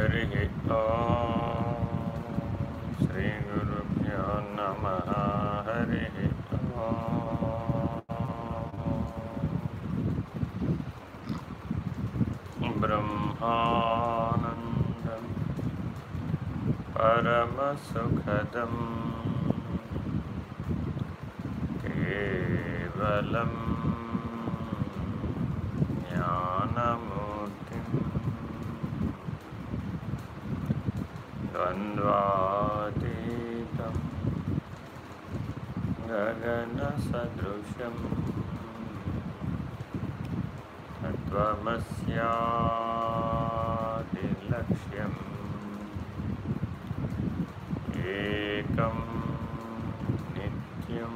हरि ओ श्री श्रीगुरुभ्यो नम हरि ब्रह्मानन्दं परमसुखदं केवलं ज्ञानम् द्वन्द्वातीतं गगनसदृशं तत्त्वमस्यादिलक्ष्यम् एकं नित्यं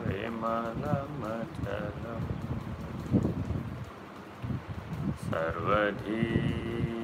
विमलमचलं सर्वधी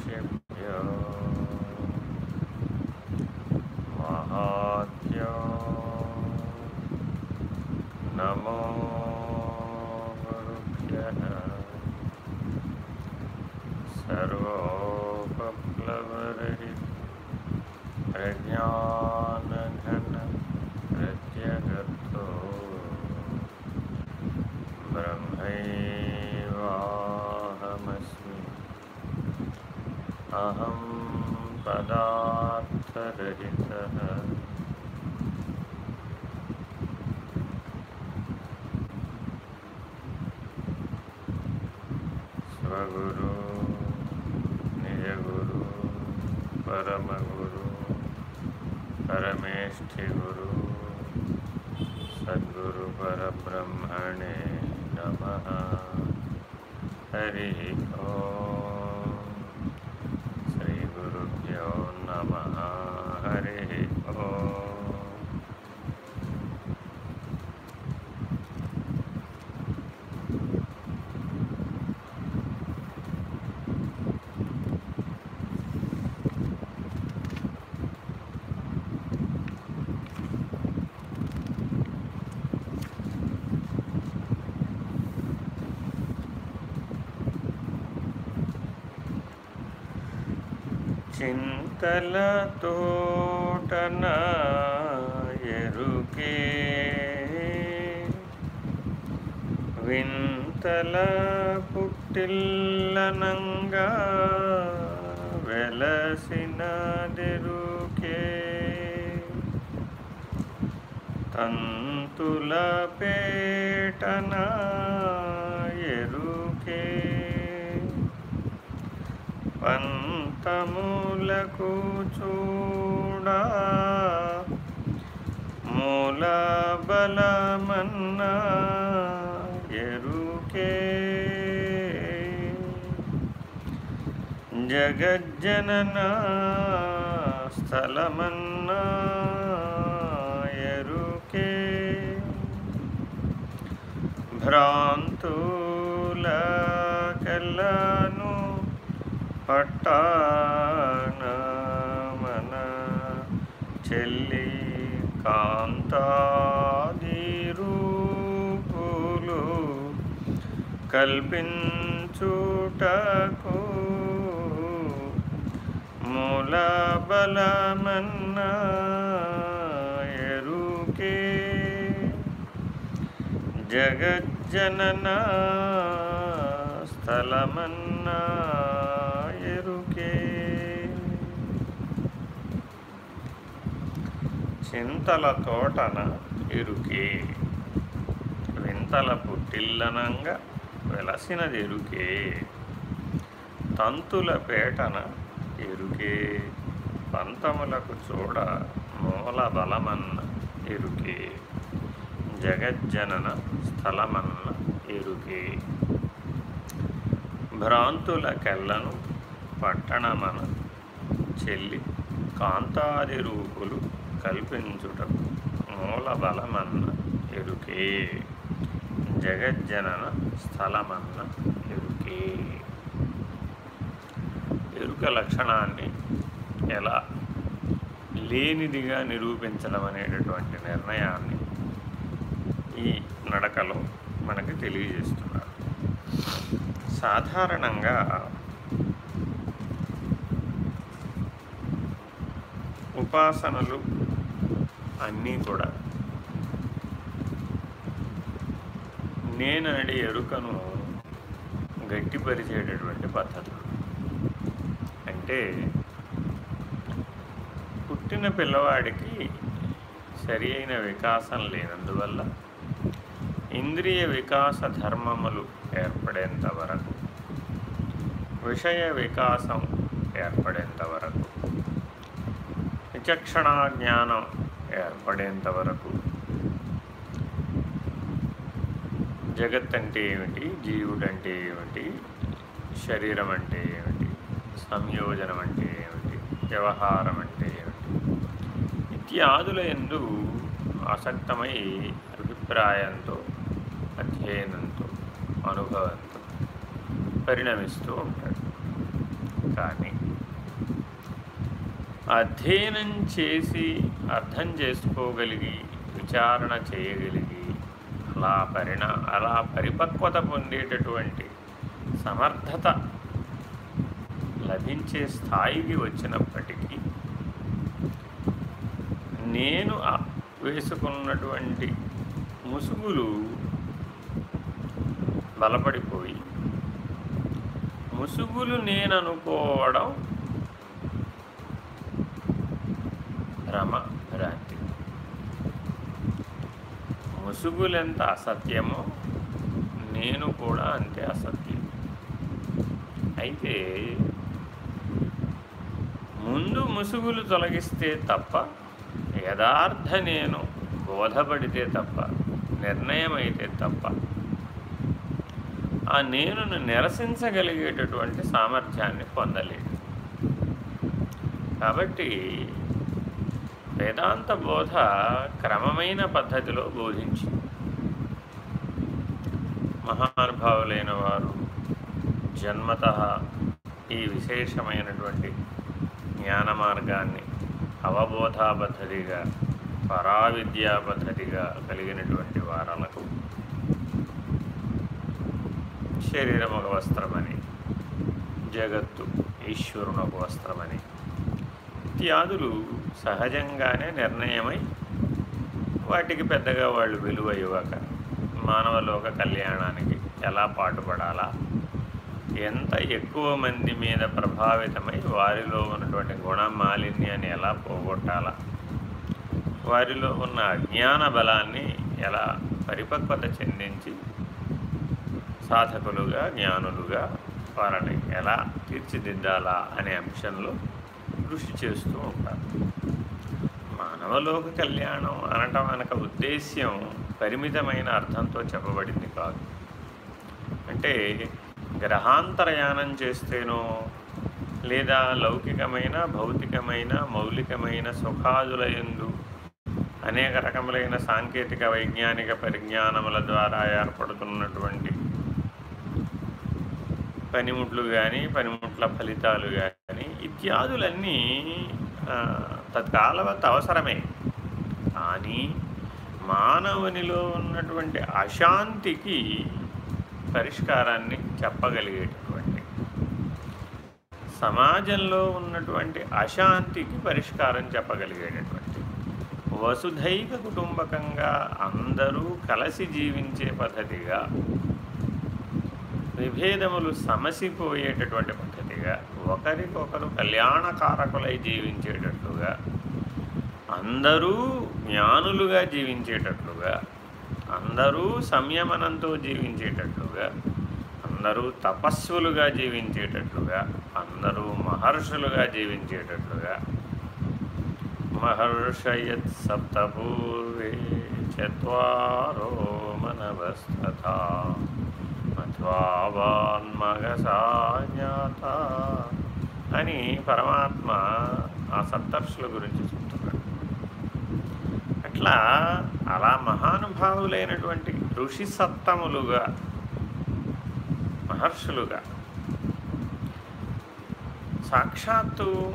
शिभ्य महात्य नमो गुरुभ्य प्रज्ञा अहं पदार्थरहितः తల తోటన ఎరుకే వింతల పుట్టిల్లనంగా వెలసిన దెరుకే తంతుల పేటనా ఎరుకే పంతములకు చూడా మూల బలమన్నా ఎరుకే. జగజ్జనన స్థలమన్నా ఎరుకే. భ్రాంతుల కల్లాను పట్టా చెల్లి కాంతాది రూపులు కల్పించుటకు మూల బలమన్న ఎరుకే జగజ్జనన స్థలమన్నా ఎరుకే చింతల తోటన ఎరుకే. వింతల పుట్టిల్లనంగా వెలసినది ఎరుకే. తంతుల పేటన ఎరుకే. పంతములకు చూడ మూల బలమన్న ఎరుకే. జగజ్జనన స్థలమన్న ఎరుకే. భ్రాంతుల కెల్లను పట్టణమన చెల్లి కాంతాది రూపులు కల్పించుటకు మూల బలమన్న ఎరుకే. జగజ్జనన స్థలమన్న ఎరుకే. ఎరుక లక్షణాన్ని ఎలా లేనిదిగా నిరూపించడం అనేటటువంటి నిర్ణయాన్ని ఈ నడకలో మనకి తెలియజేస్తున్నారు. సాధారణంగా ఉపాసనలు అన్నీ కూడా. నేనడి ఎరుకను గట్టిపరిచేటటువంటి పద్ధతులు. అంటే పుట్టిన పిల్లవాడికి సరి అయిన వికాసం లేనందువల్ల ఇంద్రియ వికాస ధర్మములు ఏర్పడేంత వరకు విషయ వికాసం ఏర్పడేంత వరకు విచక్షణా జ్ఞానం ఏర్పడేంత వరకు జగత్ అంటే ఏమిటి? జీవుడు అంటే ఏమిటి? శరీరం అంటే ఏమిటి? సంయోజనం అంటే ఏమిటి? వ్యవహారం అంటే ఏమిటి? ఇత్యాదుల ఎందు ఆసక్తమై అభిప్రాయంతో అధ్యయనంతో అనుభవంతో పరిణమిస్తూ ఉంటాడు. కానీ అధ్యయనం చేసి అర్థం చేసుకోగలిగి విచారణ చేయగలిగి అలా పరిణ అలా పరిపక్వత పొందేటటువంటి సమర్థత లభించే స్థాయికి వచ్చినప్పటికీ నేను వేసుకున్నటువంటి ముసుగులు బలపడిపోయి ముసుగులు నేను అనుకోవడం భ్రమ భ్రాంతి ముసుగులెంత అసత్యమో నేను కూడా అంతే అసత్యం. అయితే ముందు ముసుగులు తొలగిస్తే తప్ప యథార్థ నేను బోధపడితే తప్ప నిర్ణయం అయితే తప్ప ఆ నేనును నిరసించగలిగేటటువంటి సామర్థ్యాన్ని పొందలేదు. కాబట్టి వేదాంత బోధ క్రమమైన పద్ధతిలో బోధించి మహానుభావులైన వారు జన్మత ఈ విశేషమైనటువంటి జ్ఞాన మార్గాన్ని అవబోధా పద్ధతిగా పరావిద్యా పద్ధతిగా కలిగినటువంటి వారలకు శరీరం ఒక వస్త్రమని జగత్తు ఈశ్వరుని ఒక వస్త్రమని ఇత్యాదులు సహజంగానే నిర్ణయమై వాటికి పెద్దగా వాళ్ళు విలువ ఇవ్వక మానవలోక కళ్యాణానికి ఎలా పాటుపడాలా? ఎంత ఎక్కువ మంది మీద ప్రభావితమై వారిలో ఉన్నటువంటి గుణ మాలిన్యాన్ని ఎలా పోగొట్టాలా? వారిలో ఉన్న అజ్ఞాన బలాన్ని ఎలా పరిపక్వత చెందించి సాధకులుగా జ్ఞానులుగా వారిని ఎలా తీర్చిదిద్దాలా అనే అంశంలో కృషి చేస్తూ ఉంటారు. మానవలోక కళ్యాణం అనటం అనక ఉద్దేశ్యం పరిమితమైన అర్థంతో చెప్పబడింది కాదు. అంటే గ్రహాంతరయానం చేస్తేనో లేదా లౌకికమైన భౌతికమైన మౌలికమైన సుఖాదుల ఎందు అనేక రకములైన సాంకేతిక వైజ్ఞానిక పరిజ్ఞానముల ద్వారా ఏర్పడుతున్నటువంటి పనిముట్లు కానీ పనిముట్ల ఫలితాలు కానీ ఇత్యాదులన్నీ తత్కాలవత్ అవసరమే. కానీ మానవునిలో ఉన్నటువంటి అశాంతికి పరిష్కారాన్ని చెప్పగలిగేటటువంటి సమాజంలో ఉన్నటువంటి అశాంతికి పరిష్కారం చెప్పగలిగేటటువంటి వసుధైక కుటుంబకంగా అందరూ కలిసి జీవించే పద్ధతిగా విభేదములు సమసిపోయేటటువంటి పద్ధతిగా ఒకరికొకరు కళ్యాణకారకులై జీవించేటట్లుగా అందరూ జ్ఞానులుగా జీవించేటట్లుగా అందరూ సంయమనంతో జీవించేటట్లుగా అందరూ తపస్సులుగా జీవించేటట్లుగా అందరూ మహర్షులుగా జీవించేటట్లుగా మహర్షయత్ సప్తపూర్వే చత్వారో మనవస్థ మధ్వాన్మగసాజ్ఞాత అని పరమాత్మ ఆ సప్తర్షుల గురించి చెప్తున్నాడు. అట్లా అలా మహానుభావులైనటువంటి ఋషి సత్తములుగా మహర్షులుగా సాక్షాత్తు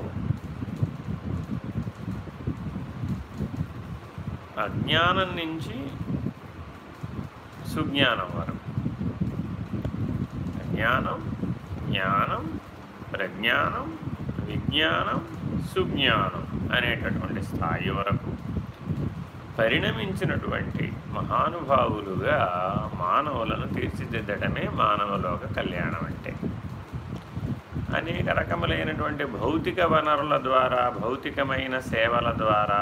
అజ్ఞానం నుంచి సుజ్ఞానం వరకు జ్ఞానం జ్ఞానం ప్రజ్ఞానం విజ్ఞానం సుజ్ఞానం అనేటటువంటి స్థాయి వరకు పరిణమించినటువంటి మహానుభావులుగా మానవులను తీర్చిదిద్దడమే మానవలోక కళ్యాణం అంటే అనేక రకములైనటువంటి భౌతిక వనరుల ద్వారా భౌతికమైన సేవల ద్వారా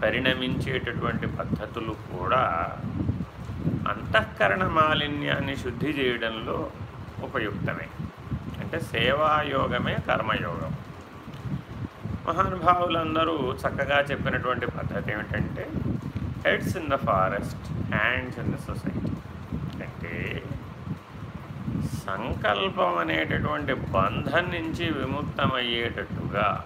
పరిణమించేటటువంటి పద్ధతులు కూడా అంతఃకరణ మాలిన్యాన్ని శుద్ధి చేయడంలో ఉపయుక్తమే. అంటే సేవాయోగమే కర్మయోగం. మహానుభావులందరూ చక్కగా చెప్పినటువంటి పద్ధతి ఏమిటంటే heads in the forest hands in the society. అంటే సంకల్పం అనేటటువంటి బంధం నుంచి విముక్తమయ్యేటట్టుగా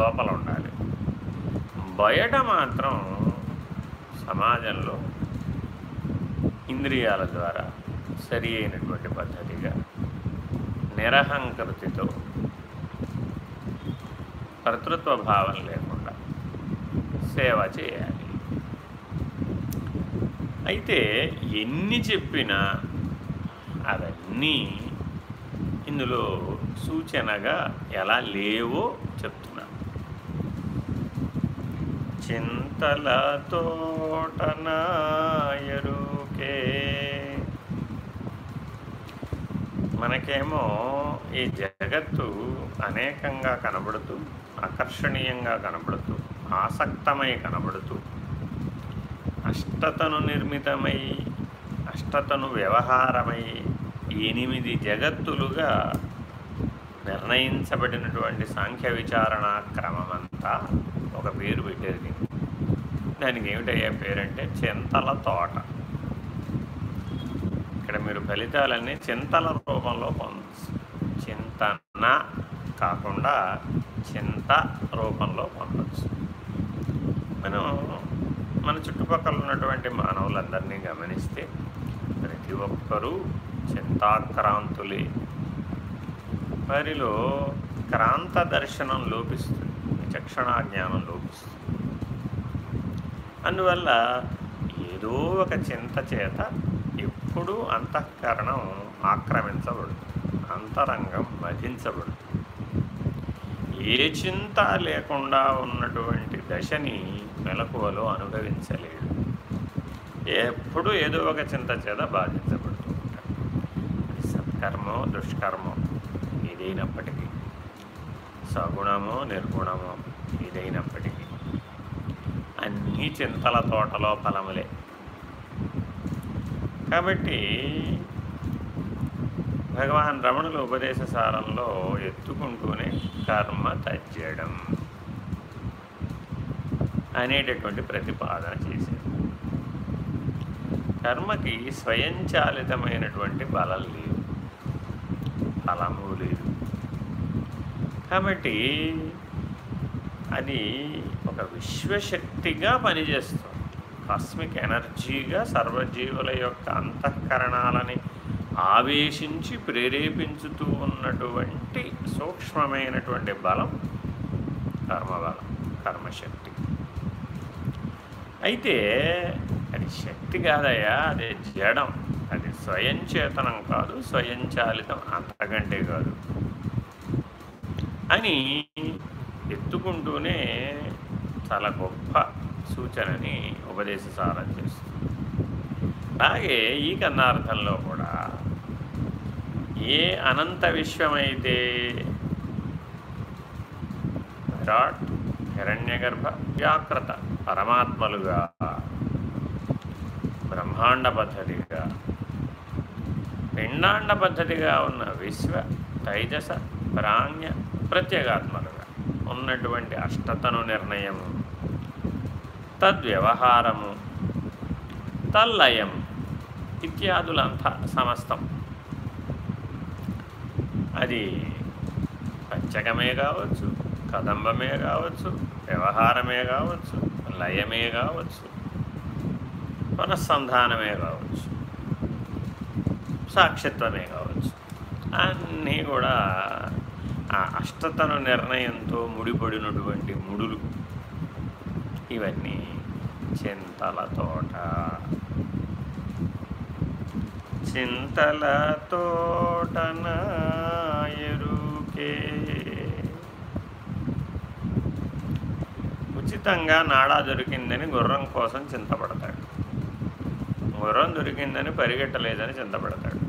లోపల ఉండాలి. బయట మాత్రం సమాజంలో ఇంద్రియాల ద్వారా సరి అయినటువంటి పద్ధతిగా నిరహంకృతితో కర్తృత్వ భావం లేకుండా సేవ చేయాలి. అయితే ఎన్ని చెప్పినా అవన్నీ ఇందులో సూచనగా ఎలా లేవో చెప్తున్నా. చింతల తోటనాయరుకే మనకేమో ఈ జగత్తు అనేకంగా కనబడుతూ ఆకర్షణీయంగా కనబడుతూ ఆసక్తమై కనబడుతూ అష్టతను నిర్మితమై అష్టతను వ్యవహారమై ఎనిమిది జగత్తులుగా నిర్ణయించబడినటువంటి సాంఖ్య విచారణ క్రమమంతా ఒక పేరు పెట్టేది. దానికి ఏమిటయ్యే పేరంటే చింతల తోట. ఇక్కడ మీరు ఫలితాలన్నీ చింతల రూపంలో పొందచ్చు. చింతన కాకుండా చింత రూపంలో పొందవచ్చు మనం మన చుట్టుపక్కల ఉన్నటువంటి మానవులందరినీ గమనిస్తే ప్రతి ఒక్కరూ చింతాక్రాంతులే. వారిలో క్రాంత దర్శనం లోపిస్తుంది. విచక్షణా జ్ఞానం లోపిస్తుంది. అందువల్ల ఏదో ఒక చింత చేత ఎప్పుడు అంతఃకరణం ఆక్రమించబడు అంతరంగం మధించబడుతుంది ఏ చింత లేకుండా ఉన్నటువంటి దశని మెలకువలో అనుభవించలేడు ఎప్పుడు ఏదో ఒక చింత చేత బాధించబడుతూ ఉంటాడు సత్కర్మో దుష్కర్మో ఏదైనప్పటికీ. సగుణమో నిర్గుణమో ఏదైనప్పటికీ. అన్నీ చింతల తోటలో ఫలములే. కాబట్టి భగవాన్ రమణుల ఉపదేశ సారంలో ఎత్తుకుంటూనే కర్మ తజ్జడం అనేటటువంటి ప్రతిపాదన చేశారు. కర్మకి స్వయంచాలితమైనటువంటి బలం లేదు. ఫలము లేదు. కాబట్టి అది ఒక విశ్వశక్తిగా పనిచేస్తుంది. కాస్మిక్ ఎనర్జీగా సర్వజీవుల యొక్క అంతఃకరణాలని ఆవేశించి ప్రేరేపించుతూ ఉన్నటువంటి సూక్ష్మమైనటువంటి బలం కర్మబలం కర్మశక్తి. అయితే అది శక్తి కాదయ్యా అది జడం. అది స్వయంచేతనం కాదు స్వయంచాలితం అంతకంటే కాదు అని ఎత్తుకుంటూనే చాలా గొప్ప సూచనని ఉపదేశ సారం చేస్తుంది. అలాగే ఈ కన్నార్థంలో కూడా ఏ అనంత విశ్వమైతే విరాట్ హిరణ్యగర్భ వ్యాకృత పరమాత్మలుగా బ్రహ్మాండ పద్ధతిగా పిండాండ పద్ధతిగా ఉన్న విశ్వ తైజస ప్రాణ్య ప్రత్యేగాత్మలుగా ఉన్నటువంటి అష్టతను నిర్ణయము తద్వ్యవహారము. తల్లయం. ఇత్యాదులంతా సమస్తం. అది పంచకమే కావచ్చు కదంబమే కావచ్చు వ్యవహారమే కావచ్చు లయమే కావచ్చు మనస్సంధానమే కావచ్చు సాక్షిత్వమే కావచ్చు. అన్నీ కూడా ఆ అష్టతను నిర్ణయంతో ముడిపడినటువంటి ముడులు. ఇవన్నీ చింతల తోట. చింతల తోటన ఎరుకే. ఉచితంగా నాడా దొరికిందని గుర్రం కోసం చింతపడతాడు. గుర్రం దొరికిందని పరిగెట్టలేదని చింతపడతాడు.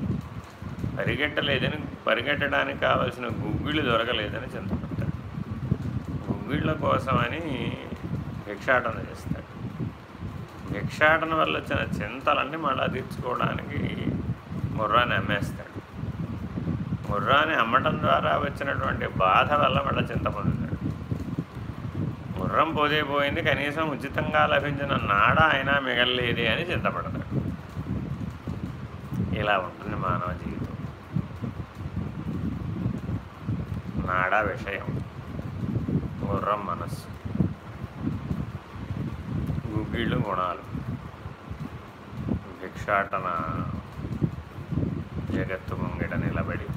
పరిగెట్టలేదని పరిగెట్టడానికి కావలసిన గుగ్గిళ్ళు దొరకలేదని చింతపడతాడు. గుగ్గిళ్ళ కోసమని భిక్షాటన చేస్తాడు భిక్షాటన వల్ల వచ్చిన చింతలన్నీ మళ్ళా తీర్చుకోవడానికి ముర్రాన్ని అమ్మేస్తాడు. ముర్రాన్ని అమ్మటం ద్వారా వచ్చినటువంటి బాధ వల్ల మళ్ళీ చింత పొందుతాడు. ముర్రం పోతే పోయింది కనీసం ఉచితంగా లభించిన నాడ అయినా మిగలలేదే అని చింతపడతాడు. ఇలా ఉంటుంది మానవ జీవితం. నాడా విషయం గుర్రం మనస్సు. వీళ్ళు గుణాలు. భిక్షాటన జగత్తు ముంగిట నిలబడి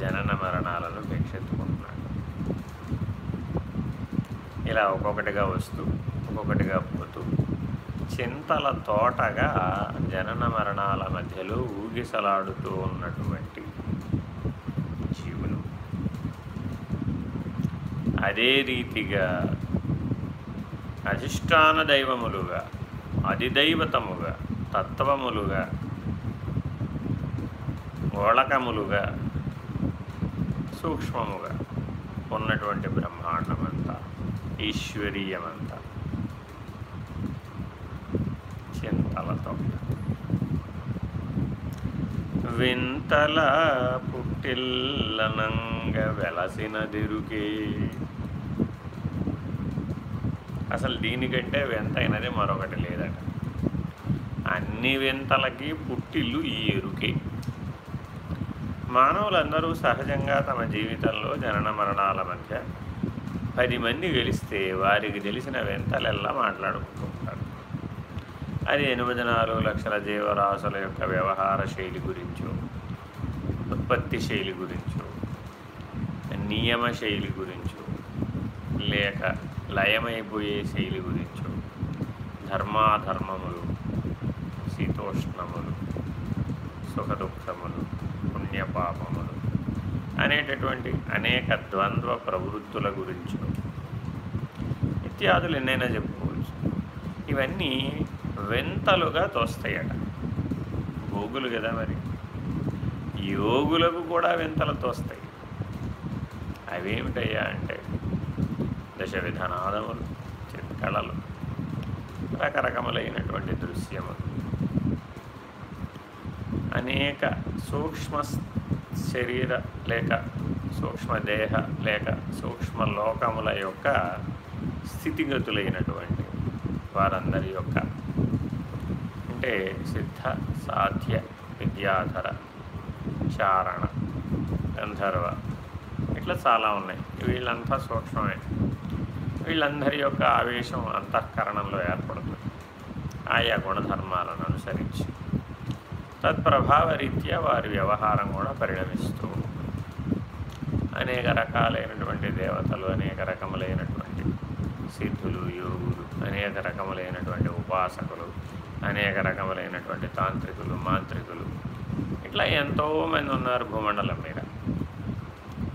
జనన మరణాలను భిక్షెత్తుకుంటున్నాడు. ఇలా ఒక్కొక్కటిగా వస్తూ ఒక్కొక్కటిగా పోతూ చింతల తోటగా జనన మరణాల మధ్యలో ఊగిసలాడుతూ ఉన్నటువంటి జీవులు. అదే రీతిగా అధిష్టాన దైవములుగా అధిదైవతముగా తత్వములుగా గోళకములుగా సూక్ష్మముగా ఉన్నటువంటి బ్రహ్మాండమంతా ఈశ్వరీయమంతా. చింతలతో. వింతల పుట్టిల్లనంగ వెలసినదిరుకే. అసలు దీనికంటే వింతైనది మరొకటి లేదట అన్ని వింతలకి పుట్టిల్లు ఈ ఎరుకే. మానవులందరూ సహజంగా తమ జీవితంలో జనన మరణాల మధ్య పది మంది గెలిస్తే వారికి తెలిసిన వింతలెల్లా మాట్లాడుకుంటూ ఉంటారు అది ఎనిమిది నాలుగు లక్షల జీవరాశుల యొక్క వ్యవహార శైలి గురించో ఉత్పత్తి శైలి గురించో నియమ శైలి గురించో లేక లయమైపోయే శైలి గురించో ధర్మాధర్మములు శీతోష్ణములు సుఖదుఖములు పుణ్యపాపములు అనేటటువంటి అనేక ద్వంద్వ ప్రవృత్తుల గురించో ఇత్యాదులు ఎన్నైనా చెప్పుకోవచ్చు. ఇవన్నీ వింతలుగా తోస్తాయట. భోగులు కదా మరి? యోగులకు కూడా వింతలు తోస్తాయి. అవేమిటయ్యా అంటే దశ విధానాదములు చిత్కళలు రకరకములైనటువంటి దృశ్యములు అనేక సూక్ష్మ శరీర లేక సూక్ష్మదేహ లేక సూక్ష్మ లోకముల యొక్క స్థితిగతులైనటువంటి వారందరి యొక్క అంటే సిద్ధ సాధ్య విద్యాధర చారణ గంధర్వ ఇట్లా చాలా ఉన్నాయి. వీళ్ళంతా సూక్ష్మమే. వీళ్ళందరి యొక్క ఆవేశం అంతఃకరణంలో ఏర్పడుతుంది. ఆయా గుణధర్మాలను అనుసరించి తత్ప్రభావరీత్యా వారి వ్యవహారం కూడా పరిణమిస్తూ అనేక రకాలైనటువంటి దేవతలు అనేక రకములైనటువంటి సిద్ధులు యోగులు అనేక రకములైనటువంటి ఉపాసకులు అనేక రకములైనటువంటి తాంత్రికులు మాంత్రికులు ఇట్లా ఎంతోమంది ఉన్నారు భూమండలం మీద.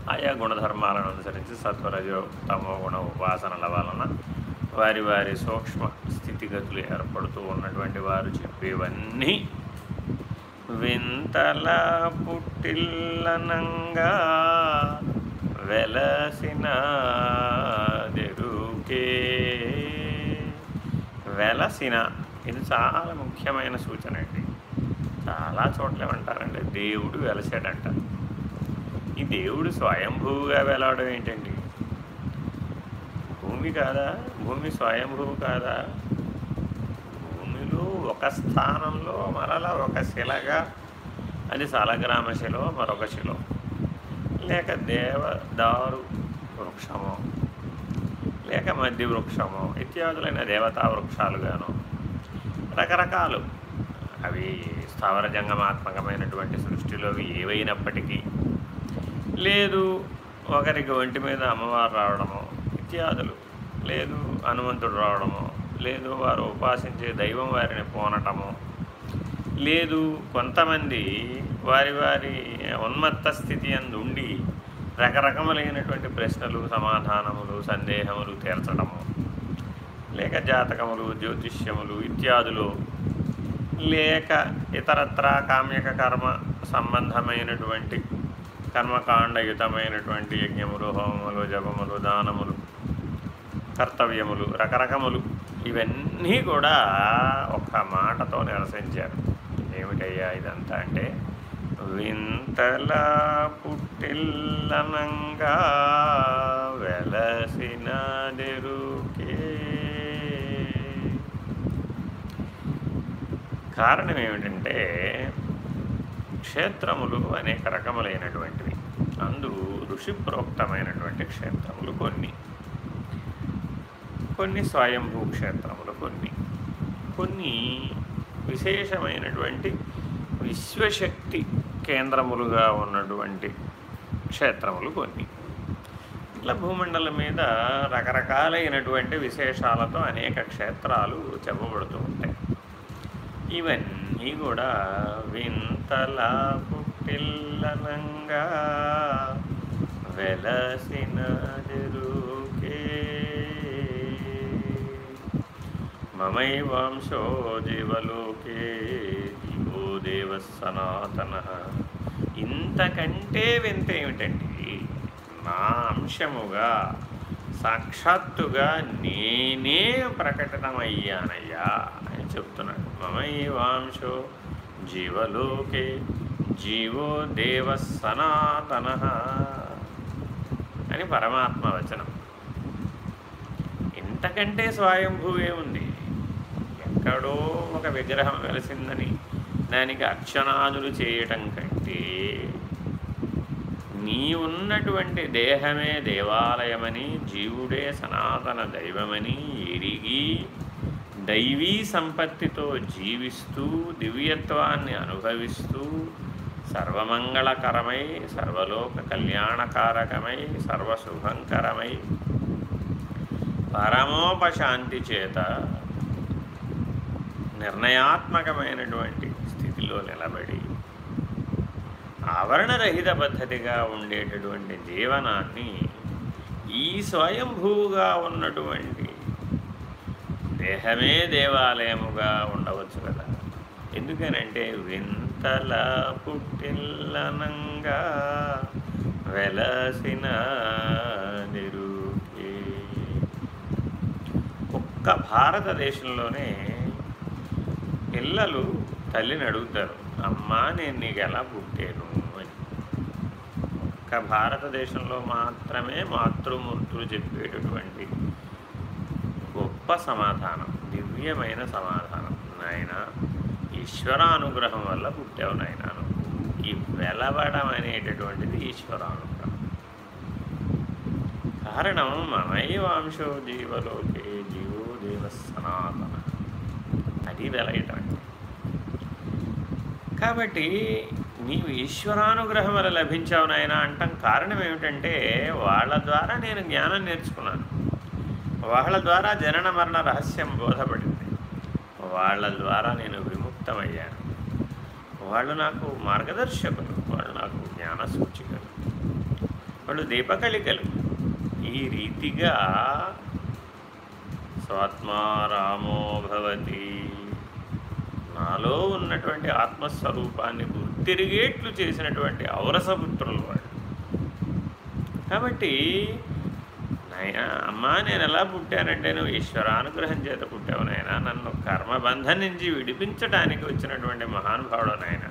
ఆయా గుణధర్మాలను అనుసరించి సత్వరజో తమో గుణ ఉపాసనల వలన వారి వారి సూక్ష్మ స్థితిగతులు ఏర్పడుతూ ఉన్నటువంటి వారు చెప్పేవన్నీ వింతల పుట్టిల్లనంగా వెలసిన దెరుకే వెలసిన ఇది చాలా ముఖ్యమైన సూచన అండి. చాలా చోట్ల ఏమంటారంటే దేవుడు వెలసాడంటారు ఈ దేవుడు స్వయంభూగా వెళ్ళడం ఏంటండి? భూమి కాదా? భూమి స్వయంభూవు కాదా? భూమిలో ఒక స్థానంలో మరలా ఒక శిలగా అది సాలగ్రామ శిలో మరొక శిలో. లేక దేవదారు వృక్షము లేక మధ్య వృక్షము ఇత్యాదులైన దేవతా వృక్షాలుగాను రకరకాలు. అవి స్థావర జంగమాత్మకమైనటువంటి సృష్టిలో ఏవైనప్పటికీ లేదు. ఒకరికి ఒంటి మీద అమ్మవారు రావడమో ఇత్యాదులు. లేదు హనుమంతుడు రావడమో లేదు వారు ఉపాసించే దైవం వారిని పోనటము. లేదు కొంతమంది వారి వారి ఉన్మత్త స్థితి ఉండి రకరకములైనటువంటి ప్రశ్నలు సమాధానములు సందేహములు తీర్చడము లేక జాతకములు జ్యోతిష్యములు ఇత్యాదులు. లేక ఇతరత్రా కామ్యక కర్మ సంబంధమైనటువంటి కర్మకాండయుతమైనటువంటి యజ్ఞములు హోమములు జపములు దానములు కర్తవ్యములు రకరకములు ఇవన్నీ కూడా ఒక్క మాటతో నిరసించారు ఏమిటయ్యా ఇదంతా అంటే వింతలా పుట్టిల్లనంగా వెలసిన దెరుకే కారణం ఏమిటంటే క్షేత్రములు అనేక రకములైనటువంటివి. అందు ఋషిప్రోక్తమైనటువంటి క్షేత్రములు కొన్ని. కొన్ని స్వయంభూ క్షేత్రములు కొన్ని. కొన్ని విశేషమైనటువంటి విశ్వశక్తి కేంద్రములుగా ఉన్నటువంటి క్షేత్రములు కొన్ని. ఇట్లా భూమండలం మీద రకరకాలైనటువంటి విశేషాలతో అనేక క్షేత్రాలు చెప్పబడుతూ ఉంటాయి. నీ కూడా వింతల పుట్టిల్లనంగా వెలసిన జరుకే మమై వంశో జీవలోకే దేవ సనాతన ఇంతకంటే వింత ఏమిటండి నా అంశముగా సాక్షాత్తుగా నేనే ప్రకటనమయ్యానయ్యా అని చెప్తున్నాడు. మమైవాంశో జీవలోకే జీవో దేవ సనాతన అని పరమాత్మ వచనం. ఇంతకంటే స్వయంభూవే ఉంది ఎక్కడో ఒక విగ్రహం వెలిసిందని దానికి అర్చనాదులు చేయటం కంటే నీ ఉన్నటువంటి దేహమే దేవాలయమని జీవుడే సనాతన దైవమని ఎరిగి దైవీ సంపత్తితో జీవిస్తూ దివ్యత్వాన్ని అనుభవిస్తూ సర్వమంగళకరమై సర్వలోక కళ్యాణకారకమై సర్వశుభంకరమై పరమోపశాంతి చేత నిర్ణయాత్మకమైనటువంటి స్థితిలో నిలబడి ఆవరణరహిత పద్ధతిగా ఉండేటటువంటి జీవనాన్ని ఈ స్వయంభూగా ఉన్నటువంటి దేహమే దేవాలయముగా ఉండవచ్చు కదా. ఎందుకనంటే వింతల పుట్టిల్లనంగా వెలసిన నిరుకే ఒక్క భారతదేశంలోనే పిల్లలు తల్లిని అడుగుతారు అమ్మా నేను నీకు ఎలా పుట్టాను? ఒక్క భారతదేశంలో మాత్రమే మాతృమూర్తులు చెప్పేటటువంటి గొప్ప సమాధానం దివ్యమైన సమాధానం. నాయన ఈశ్వరానుగ్రహం వల్ల పుట్టావు నాయన ఈ వెలవడం అనేటటువంటిది ఈశ్వరానుగ్రహం. కారణం మమైవాంశో జీవలోకే జీవో దేవ సనాతన అది వెలయటం కాబట్టి నీవు ఈశ్వరానుగ్రహం వల్ల లభించావు నాయన అంటాం. కారణం ఏమిటంటే వాళ్ళ ద్వారా నేను జ్ఞానం నేర్చుకున్నాను. వాళ్ళ ద్వారా జనన మరణ రహస్యం బోధపడింది. వాళ్ళ ద్వారా నేను విముక్తమయ్యాను. వాళ్ళు నాకు మార్గదర్శకులు వాళ్ళు నాకు జ్ఞాన సూచికలు వాళ్ళు దీపకళికలు. ఈ రీతిగా స్వాత్మారామో భవతి. నాలో ఉన్నటువంటి ఆత్మస్వరూపాన్ని గుర్తిరిగేట్లు చేసినటువంటి ఔరసపుత్రులు వాడు కాబట్టి ఆయన అమ్మా నేను ఎలా పుట్టానంటే నువ్వు ఈశ్వరానుగ్రహం చేత పుట్టావు నాయన. నన్ను కర్మబంధం నుంచి విడిపించడానికి వచ్చినటువంటి మహానుభావుడు నాయన.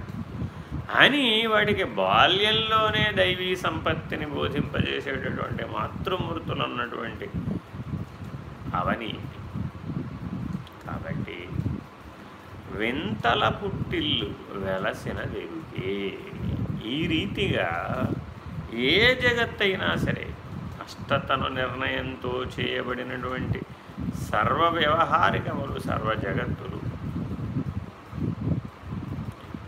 అని వాడికి బాల్యంలోనే దైవీ సంపత్తిని బోధింపజేసేటటువంటి మాతృమూర్తులు ఉన్నటువంటి అవని కాబట్టి వింతల పుట్టిల్లు వెలసిన దేవుకే. ఈ రీతిగా ఏ జగత్తైనా సరే అష్టతను నిర్ణయంతో చేయబడినటువంటి సర్వ వ్యవహారికములు సర్వ జగత్తులు.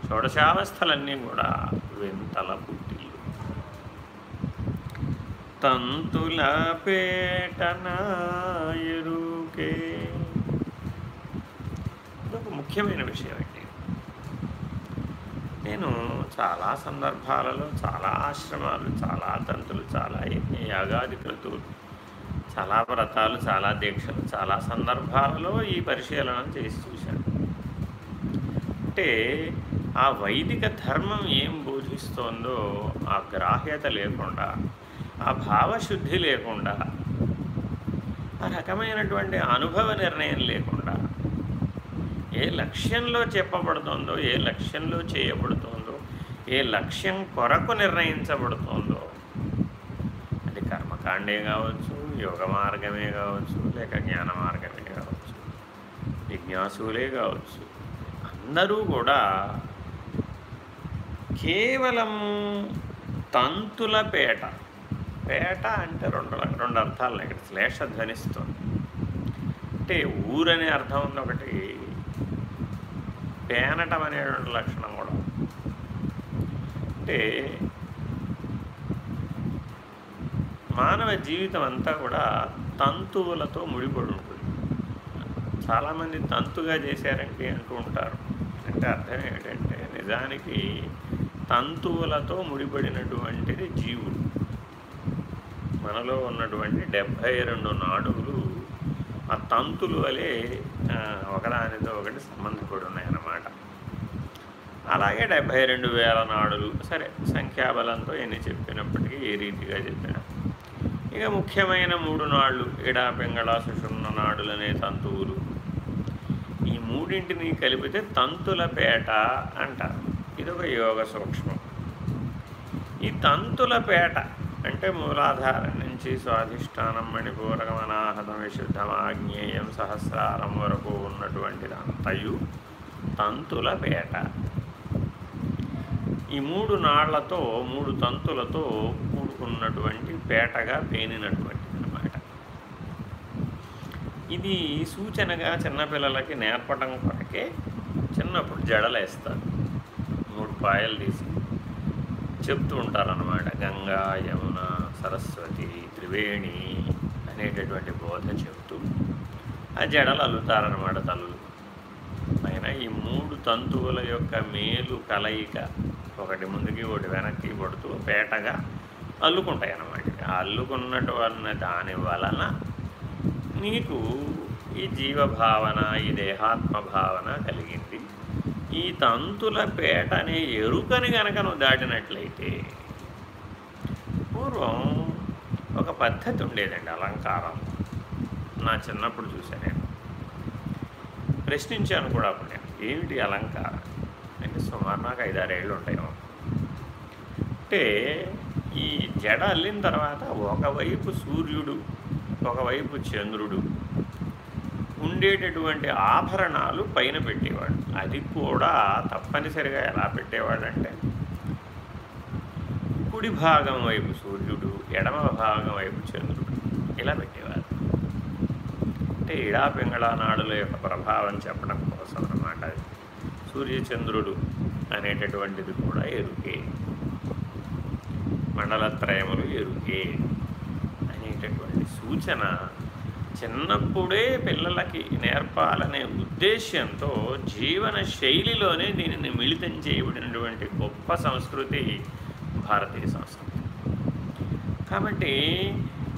షోడశావస్థలన్నీ కూడా వింతల పుట్టిల్లు. తంతుల పేట ఎరుకే ముఖ్యమైన విషయం ఇది. నేను చాలా సందర్భాలలో చాలా ఆశ్రమాలు చాలా తంతులు చాలా యాగాది క్రతువులు చాలా వ్రతాలు చాలా దీక్షలు చాలా సందర్భాలలో ఈ పరిశీలన చేసి చూశాను. అంటే ఆ వైదిక ధర్మం ఏం బోధిస్తోందో ఆ గ్రాహ్యత లేకుండా ఆ భావశుద్ధి లేకుండా ఆ రకమైనటువంటి అనుభవ నిర్ణయం లేకుండా ఏ లక్ష్యంలో చెప్పబడుతుందో ఏ లక్ష్యంలో చేయబడుతుందో ఏ లక్ష్యం కొరకు నిర్ణయించబడుతుందో అది కర్మకాండే కావచ్చు యోగ మార్గమే కావచ్చు లేక జ్ఞాన మార్గమే కావచ్చు జిజ్ఞాసులే కావచ్చు అందరూ కూడా కేవలం తంతుల పేట. పేట అంటే రెండు రెండు అర్థాలు ఇక్కడ శ్లేష ధ్వనిస్తుంది అంటే ఊరనే అర్థం ఉంది ఒకటి. పేనటం అనేటువంటి లక్షణం కూడా అంటే మానవ జీవితం అంతా కూడా తంతువులతో ముడిపడి ఉంటుంది చాలామంది తంతుగా చేశారంటే అంటూ ఉంటారు. అంటే అర్థం ఏంటంటే నిజానికి తంతువులతో ముడిపడినటువంటిది జీవుడు. మనలో ఉన్నటువంటి డెబ్భై రెండు నాడులు ఆ తంతులు వలె ఒకదానితో ఒకటి సంబంధపడి ఉన్నాయన్నమాట. అలాగే డెబ్భై రెండు వేల నాడులు సరే సంఖ్యాబలంతో ఎన్ని చెప్పినప్పటికీ ఏ రీతిగా చెప్పిన. ఇక ముఖ్యమైన మూడు నాళ్ళు ఇడా పెంగళ సుషుమ్న నాడులనే తంతువులు. ఈ మూడింటిని కలిపితే తంతుల పేట అంటారు. ఇదొక యోగ సూక్ష్మం. ఈ తంతుల పేట అంటే మూలాధారం నుంచి స్వాధిష్టానం మణిపూరకం అనాహతం విశుద్ధం ఆగ్నేయం సహస్రారం వరకు ఉన్నటువంటిది అంతయు తంతుల పేట. ఈ మూడు నాళ్ళతో మూడు తంతులతో కూడుకున్నటువంటి పేటగా పేనినటువంటిది అనమాట ఇది సూచనగా చిన్నపిల్లలకి నేర్పడం కొరకే చిన్నప్పుడు జడలేస్తారు. మూడు పాయలు తీసి చెప్తూ ఉంటారన్నమాట. గంగా యమున సరస్వతి త్రివేణి అనేటటువంటి బోధ చెప్తూ ఆ జడలు అల్లుతారనమాట తల్లులు. పైన ఈ మూడు తంతువుల యొక్క మేలు కలయిక ఒకటి ముందుకి ఒకటి వెనక్కి పడుతూ పేటగా అల్లుకుంటాయి అన్నమాట. అల్లుకున్నటువంటి దాని వలన నీకు ఈ జీవభావన ఈ దేహాత్మ భావన కలిగింది. ఈ తంతుల పేట అనే ఎరుకని గనక నువ్వు దాటినట్లయితే పూర్వం ఒక పద్ధతి ఉండేదండి అలంకారం. నా చిన్నప్పుడు చూశాను నేను. ప్రశ్నించాను కూడా అప్పుడు నేను ఏమిటి అలంకారం? అంటే సుమారు నాకు ఐదారేళ్ళు ఉంటాయేమో అంటే ఈ జడ అల్లిన తర్వాత ఒకవైపు సూర్యుడు ఒకవైపు చంద్రుడు ఉండేటటువంటి ఆభరణాలు పైన పెట్టేవాడు. అది కూడా తప్పనిసరిగా ఎలా పెట్టేవాడంటే కుడి భాగం వైపు సూర్యుడు ఎడమ భాగం వైపు చంద్రుడు ఇలా పెట్టేవారు. అంటే ఇడా పింగళ నాడుల యొక్క ప్రభావం చెప్పడం కోసం అన్నమాట సూర్యచంద్రుడు అనేటటువంటిది కూడా ఎరుకే. మండలత్రయములు ఎరుకే అనేటటువంటి సూచన చిన్నప్పుడే పిల్లలకి నేర్పాలనే ఉద్దేశ్యంతో జీవన శైలిలోనే దీనిని మిళితం చేయబడినటువంటి గొప్ప సంస్కృతి భారతీయ సంస్కృతి. కాబట్టి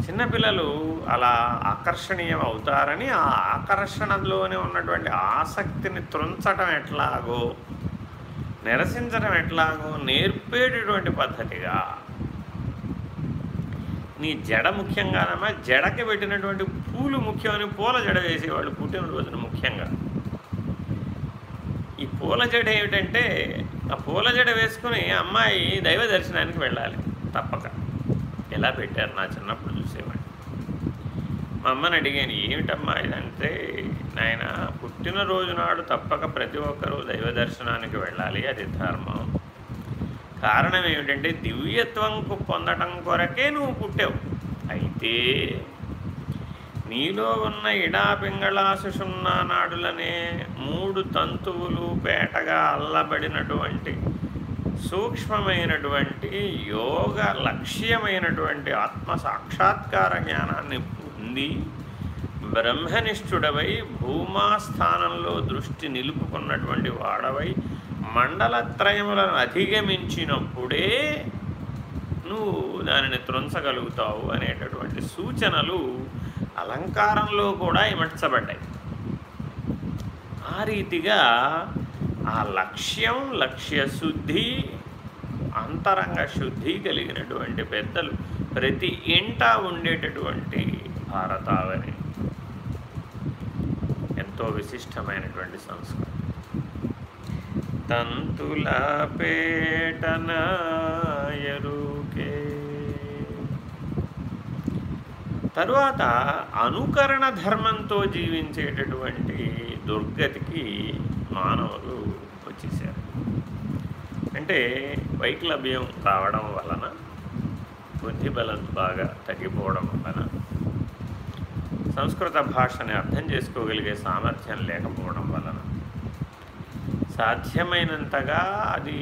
చిన్నపిల్లలు అలా ఆకర్షణీయం అవుతారని ఆ ఆకర్షణలోనే ఉన్నటువంటి ఆసక్తిని త్రుంచటం ఎట్లాగో నిరసించడం ఎట్లాగో నేర్పేటటువంటి పద్ధతిగా నీ జడ ముఖ్యంగానమ్మా జడకి పెట్టినటువంటి పూలు ముఖ్యమని పూల జడ వేసేవాళ్ళు పుట్టినరోజున ముఖ్యంగా. ఈ పూల జడ ఏమిటంటే ఆ పూల జడ వేసుకుని అమ్మాయి దైవ దర్శనానికి వెళ్ళాలి తప్పక. ఎలా పెట్టారు నా చిన్నప్పుడు? మా అమ్మని అడిగాను ఏమిటమ్మా ఇదంటే నాయన పుట్టినరోజు నాడు తప్పక ప్రతి ఒక్కరూ దైవ దర్శనానికి వెళ్ళాలి అది ధర్మం. కారణం ఏమిటంటే దివ్యత్వంకు పొందటం కొరకే నువ్వు పుట్టావు. అయితే నీలో ఉన్న ఇడాపింగళాశుషున్నా నాడులనే మూడు తంతువులు పేటగా అల్లబడినటువంటి సూక్ష్మమైనటువంటి యోగ లక్ష్యమైనటువంటి ఆత్మ సాక్షాత్కార జ్ఞానాన్ని పొంది బ్రహ్మనిష్ఠుడవై భూమా స్థానంలో దృష్టి నిలుపుకున్నటువంటి వాడవై మండలత్రయములను అధిగమించినప్పుడే నువ్వు దానిని త్రుంచగలుగుతావు అనేటటువంటి సూచనలు అలంకారంలో కూడా ఇమర్చబడ్డాయి ఆ రీతిగా ఆ లక్ష్యం లక్ష్య శుద్ధి అంతరంగ శుద్ధి కలిగినటువంటి పెద్దలు ప్రతి ఇంట ఉండేటటువంటి భారతావని ఎంతో విశిష్టమైనటువంటి సంస్కృతి. తంతుల పేటనాయరుకే తరువాత అనుకరణ ధర్మంతో జీవించేటటువంటి దుర్గతికి మానవులు వచ్చేసారు. అంటే వైక్లభ్యం కావడం వలన బుద్ధిబలం బాగా తగ్గిపోవడం వలన సంస్కృత భాషని అర్థం చేసుకోగలిగే సామర్థ్యం లేకపోవడం వలన సాధ్యమైనంతగా అది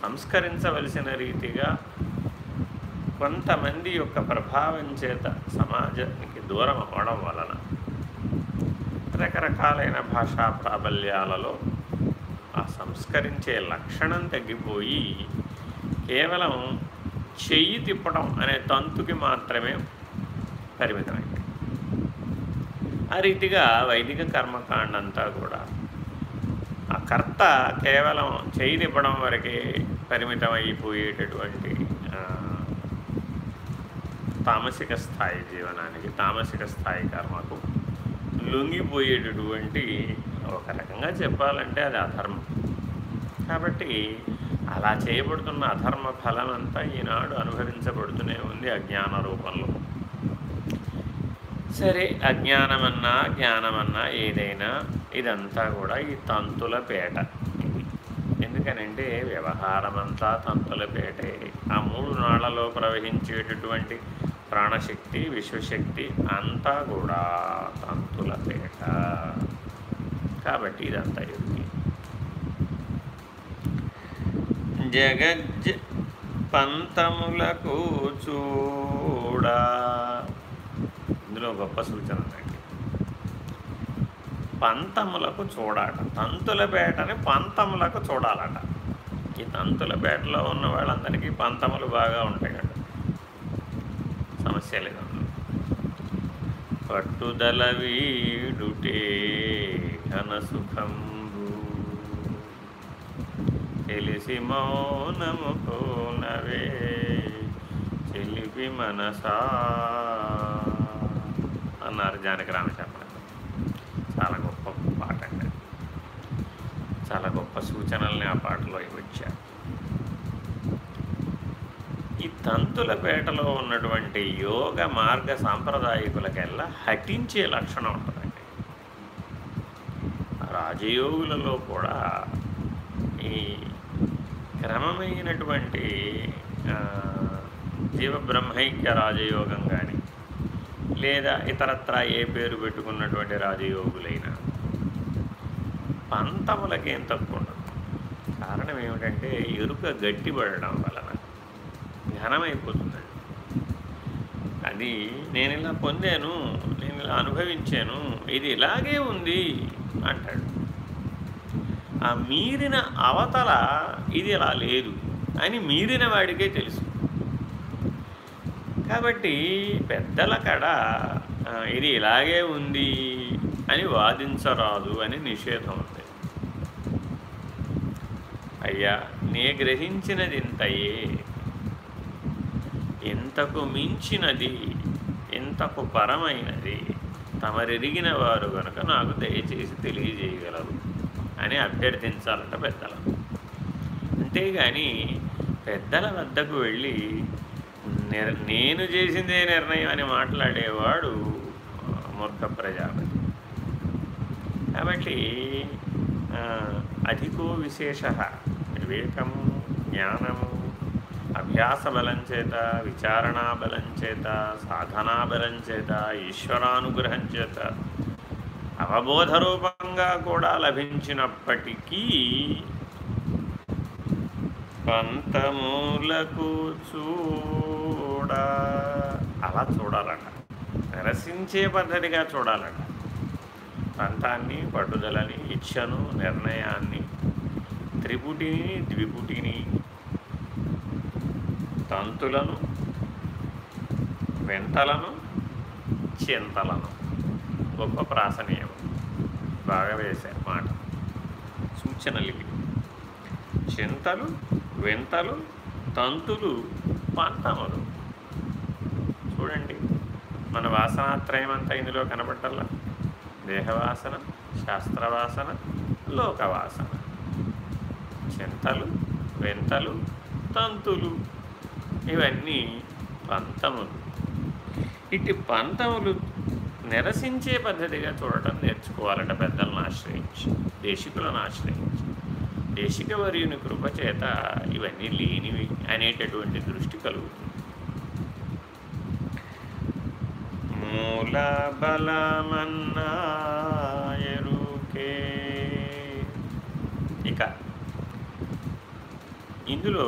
సంస్కరించవలసిన రీతిగా కొంతమంది యొక్క ప్రభావం చేత సమాజానికి దూరం అవ్వడం వలన రకరకాలైన భాషా ప్రాబల్యాలలో ఆ సంస్కరించే లక్షణం తగ్గిపోయి కేవలం చెయ్యి తిప్పడం అనే తంతుకి మాత్రమే పరిమితమైంది. ఆ రీతిగా వైదిక కర్మకాండ అంతా కూడా ఆ కర్త కేవలం చేయినివ్వడం వరకే పరిమితమైపోయేటటువంటి తామసిక స్థాయి జీవనానికి తామసిక స్థాయి కర్మకు లొంగిపోయేటటువంటి ఒక రకంగా చెప్పాలంటే అది అధర్మం. కాబట్టి అలా చేయబడుతున్న అధర్మ ఫలం అంతా ఈనాడు అనుభవించబడుతూనే ఉంది అజ్ఞాన రూపంలో. సరే అజ్ఞానమన్నా జ్ఞానమన్నా ఏదైనా ఇదంతా కూడా ఈ తంతుల పేట. ఎందుకనంటే వ్యవహారమంతా తంతుల పేటే. ఆ మూడు నాళ్ళలో ప్రవహించేటటువంటి ప్రాణశక్తి విశ్వశక్తి అంతా కూడా తంతుల పేట. కాబట్టి ఇదంతా యుక్తి జగజ్జ పంతములకు చూడా ఇందులో గొప్ప సూచన ఉందండి పంతములకు చూడాట తంతుల పేటని పంతములకు చూడాలట. ఈ తంతుల పేటలో ఉన్న వాళ్ళందరికీ పంతములు బాగా ఉంటాయి కదా. సమస్య లేదు పట్టుదల వీడుటే ఘనసుఖంబు తెలిసి మౌనము కోనవే. చెలిపి మనసా అన్నారు జానకి రామచంద్ర. చాలా గొప్ప పాట అండి చాలా గొప్ప సూచనల్ని ఆ పాటలో ఇవ్వచ్చారు. ఈ తంతులపేటలో ఉన్నటువంటి యోగ మార్గ సాంప్రదాయకులకెల్లా హటించే లక్షణం ఉంటుందండి. రాజయోగులలో కూడా ఈ క్రమమైనటువంటి జీవబ్రహ్మైక్య రాజయోగం లేదా ఇతరత్రా ఏ పేరు పెట్టుకున్నటువంటి రాజయోగులైనా పంతములకేం తక్కువ ఉండదు. కారణం ఏమిటంటే ఎరుక గట్టిపడడం వలన ఘనమైపోతుందండి అది నేను ఇలా పొందాను నేను ఇలా అనుభవించాను ఇది ఇలాగే ఉంది అంటాడు. ఆ మీరిన అవతల ఇది ఇలా లేదు అని మీరిన వాడికే తెలుసు. కాబట్టి పెద్దల కడ ఇది ఇలాగే ఉంది అని వాదించరాదు అని నిషేధం ఉంది. అయ్యా నే గ్రహించినది ఇంతయే. ఇంతకు మించినది ఇంతకు పరమైనది తమరెరిగిన వారు కనుక నాకు దయచేసి తెలియజేయగలరు అని అభ్యర్థించాలంట పెద్దలు. అంతేగాని పెద్దల వద్దకు వెళ్ళి నేను చేసిందే నిర్ణయం అని మాట్లాడేవాడు మూర్ఖ ప్రజాపతి. కాబట్టి అధికో విశేష వివేకము జ్ఞానము అభ్యాసబలం చేత విచారణాబలం చేత సాధనాబలం చేత ఈశ్వరానుగ్రహం చేత అవబోధ రూపంగా కూడా లభించినప్పటికీ పంతమూలకు కూడా అలా చూడాలంట నిరసించే పద్ధతిగా చూడాలంట పంతాన్ని పట్టుదలని ఇచ్చను నిర్ణయాన్ని త్రిపుటిని ద్విపుటిని తంతులను వెంటలను చింతలను. గొప్ప ప్రాసనీయం బాగా వేశారు మాట. సూచనలు చింతలు వింతలు తంతులు పంతములు చూడండి. మన వాసనాత్రయం అంతా ఇందులో కనబడ్డల్లా. దేహవాసన శాస్త్రవాసన లోకవాసన. చింతలు వింతలు తంతులు ఇవన్నీ పంతములు. ఇటు పంతములు నిరసించే పద్ధతిగా చూడటం నేర్చుకోవాలట పెద్దలను ఆశ్రయించి దేశికులను ఆశ్రయించి. దేశిక వర్యుని కృపచేత ఇవన్నీ లేనివి అనేటటువంటి దృష్టి కలుగుతుంది. మూల బలమన్నాయరుకే ఇక ఇందులో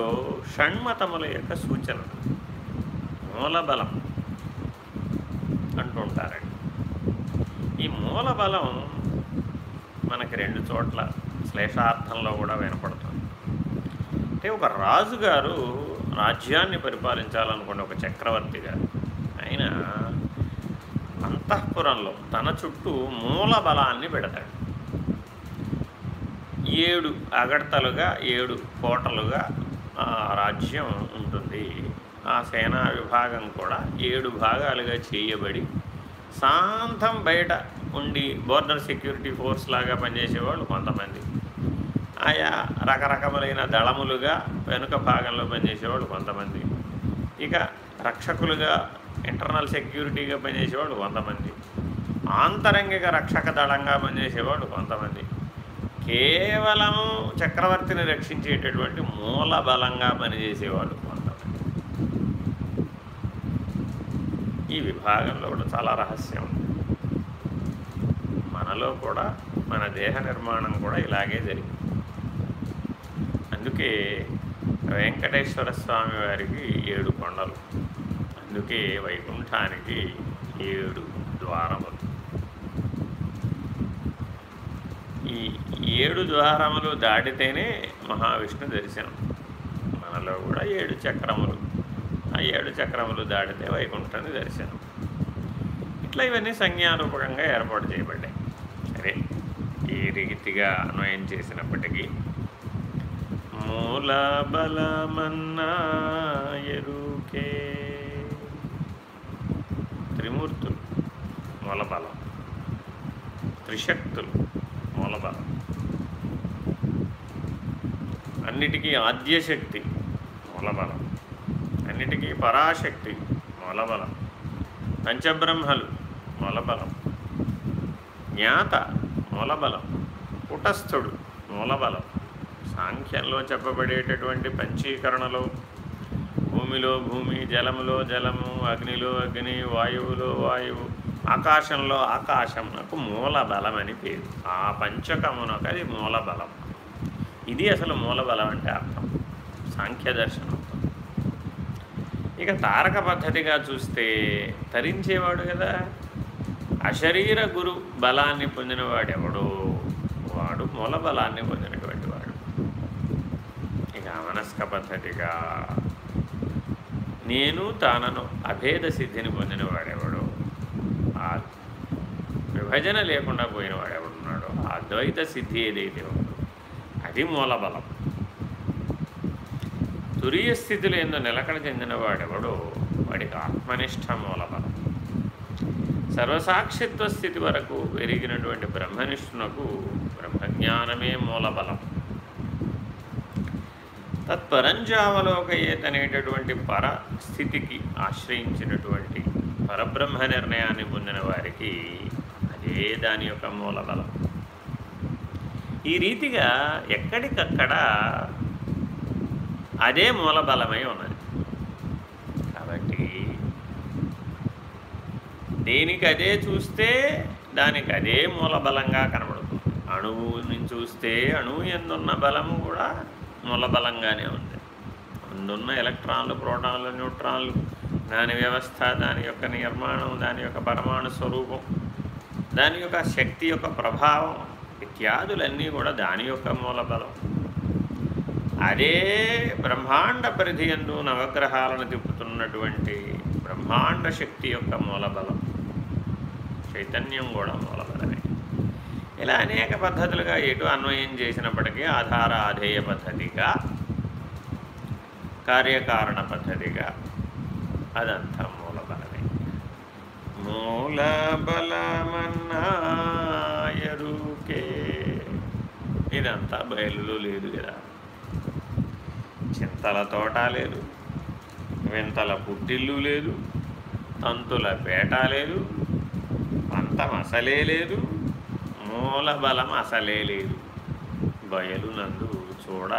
షణ్మతముల యొక్క సూచన. మూలబలం అంటుంటారండి ఈ మూలబలం మనకి రెండు చోట్ల శ్లేషార్థంలో కూడా వినపడుతుంది. అంటే ఒక రాజుగారు రాజ్యాన్ని పరిపాలించాలనుకునే ఒక చక్రవర్తి గారు. ఆయన అంతఃపురంలో తన చుట్టూ మూల బలాన్ని పెడతాడు. ఏడు అగడతలుగా ఏడు కోటలుగా రాజ్యం ఉంటుంది. ఆ సేనా విభాగం కూడా ఏడు భాగాలుగా చేయబడి శాంతం బయట ఉండి బోర్డర్ సెక్యూరిటీ ఫోర్స్ లాగా పనిచేసేవాళ్ళు కొంతమంది. ఆయా రకరకములైన దళములుగా వెనుక భాగంలో పనిచేసేవాళ్ళు కొంతమంది. ఇక రక్షకులుగా ఇంటర్నల్ సెక్యూరిటీగా పనిచేసేవాళ్ళు కొంతమంది ఆంతరంగిక రక్షక దళంగా పనిచేసేవాడు కొంతమంది కేవలము చక్రవర్తిని రక్షించేటటువంటి మూల బలంగా పనిచేసేవాడు కొంతమంది ఈ విభాగంలో కూడా చాలా రహస్యం. ఉంది మనలో కూడా మన దేహ నిర్మాణం కూడా ఇలాగే జరిగింది. అందుకే వెంకటేశ్వర స్వామి వారికి ఏడు కొండలు. అందుకే వైకుంఠానికి ఏడు ద్వారములు. ఈ ఏడు ద్వారములు దాటితేనే మహావిష్ణు దర్శనం. మనలో కూడా ఏడు చక్రములు. ఆ ఏడు చక్రములు దాటితే వైకుంఠాన్ని దర్శనం. ఇట్లా ఇవన్నీ సంజ్ఞారూపకంగా ఏర్పాటు చేయబడ్డాయి. సరే ఈ రీతిగా అన్వయం చేసినప్పటికీ మూల బలమన్నా ఎరుకే త్రిమూర్తులు మూలబలం. త్రిశక్తులు మూలబలం. అన్నిటికీ ఆద్యశక్తి మూలబలం. అన్నిటికీ పరాశక్తి మూలబలం. పంచబ్రహ్మలు మూలబలం. జ్ఞాత మూలబలం. కుటస్థుడు మూలబలం. సాంఖ్యంలో చెప్పబడేటటువంటి పంచీకరణలో భూమిలో భూమి జలములో జలము అగ్నిలో అగ్ని వాయువులో వాయువు ఆకాశంలో ఆకాశమునకు మూల బలం అని పేరు. ఆ పంచకమునకు అది మూల బలం ఇది అసలు మూల బలం అంటే అర్థం. సాంఖ్య దర్శనం. ఇక తారక పద్ధతిగా చూస్తే తరించేవాడు కదా. అశరీర గురు బలాన్ని పొందినవాడు ఎవడు వాడు మూల బలాన్ని పొందినటువంటి వాడు. ఇక మనస్క పద్ధతిగా నేను తానను అభేద సిద్ధిని పొందినవాడెవడు ఆ విభజన లేకుండా పోయినవాడెవడున్నాడో ఆ అద్వైత సిద్ధి ఏదైతే ఉందో అది మూలబలం. తురియ స్థితిలో ఎందు నిలకడ చెందినవాడెవడో వాడికి ఆత్మనిష్ట మూలబలం. సర్వసాక్షిత్వ స్థితి వరకు పెరిగినటువంటి బ్రహ్మనిష్ఠునకు బ్రహ్మజ్ఞానమే మూలబలం. తత్పరంజావలోకయేతనేటటువంటి పరస్థితికి ఆశ్రయించినటువంటి పరబ్రహ్మ నిర్ణయాన్ని పొందిన వారికి అదే దాని యొక్క మూలబలం. ఈ రీతిగా ఎక్కడికక్కడ అదే మూలబలమై ఉన్నది. కాబట్టి దేనికి అదే చూస్తే దానికి అదే మూలబలంగా కనబడుతుంది. అణువుని చూస్తే అణువు ఎందున్న బలము కూడా మూలబలంగానే ఉంది. అందున్న ఎలక్ట్రాన్లు ప్రోటాన్లు న్యూట్రాన్లు దాని వ్యవస్థ దాని యొక్క నిర్మాణం దాని యొక్క పరమాణు స్వరూపం దాని యొక్క శక్తి యొక్క ప్రభావం ఇత్యాదులన్నీ కూడా దాని యొక్క మూలబలం అదే బ్రహ్మాండ పరిధి ఎందు నవగ్రహాలను తిప్పుతున్నటువంటి బ్రహ్మాండ శక్తి యొక్క మూలబలం చైతన్యం కూడా మూలబలమే ఇలా అనేక పద్ధతులుగా ఎటు అన్వయం చేసినప్పటికీ ఆధార ఆధేయ పద్ధతిగా కార్యకారణ పద్ధతిగా అదంతా మూలబలమే. మూలబలమన్నాయరుకే ఇదంతా బయలులో లేదు కదా. చింతల తోట లేదు. వింతల పుట్టిల్లు లేదు. తంతుల పేట లేదు. అంతం అసలే లేదు. మూల బలం అసలే లేదు. బయలు నందు చూడ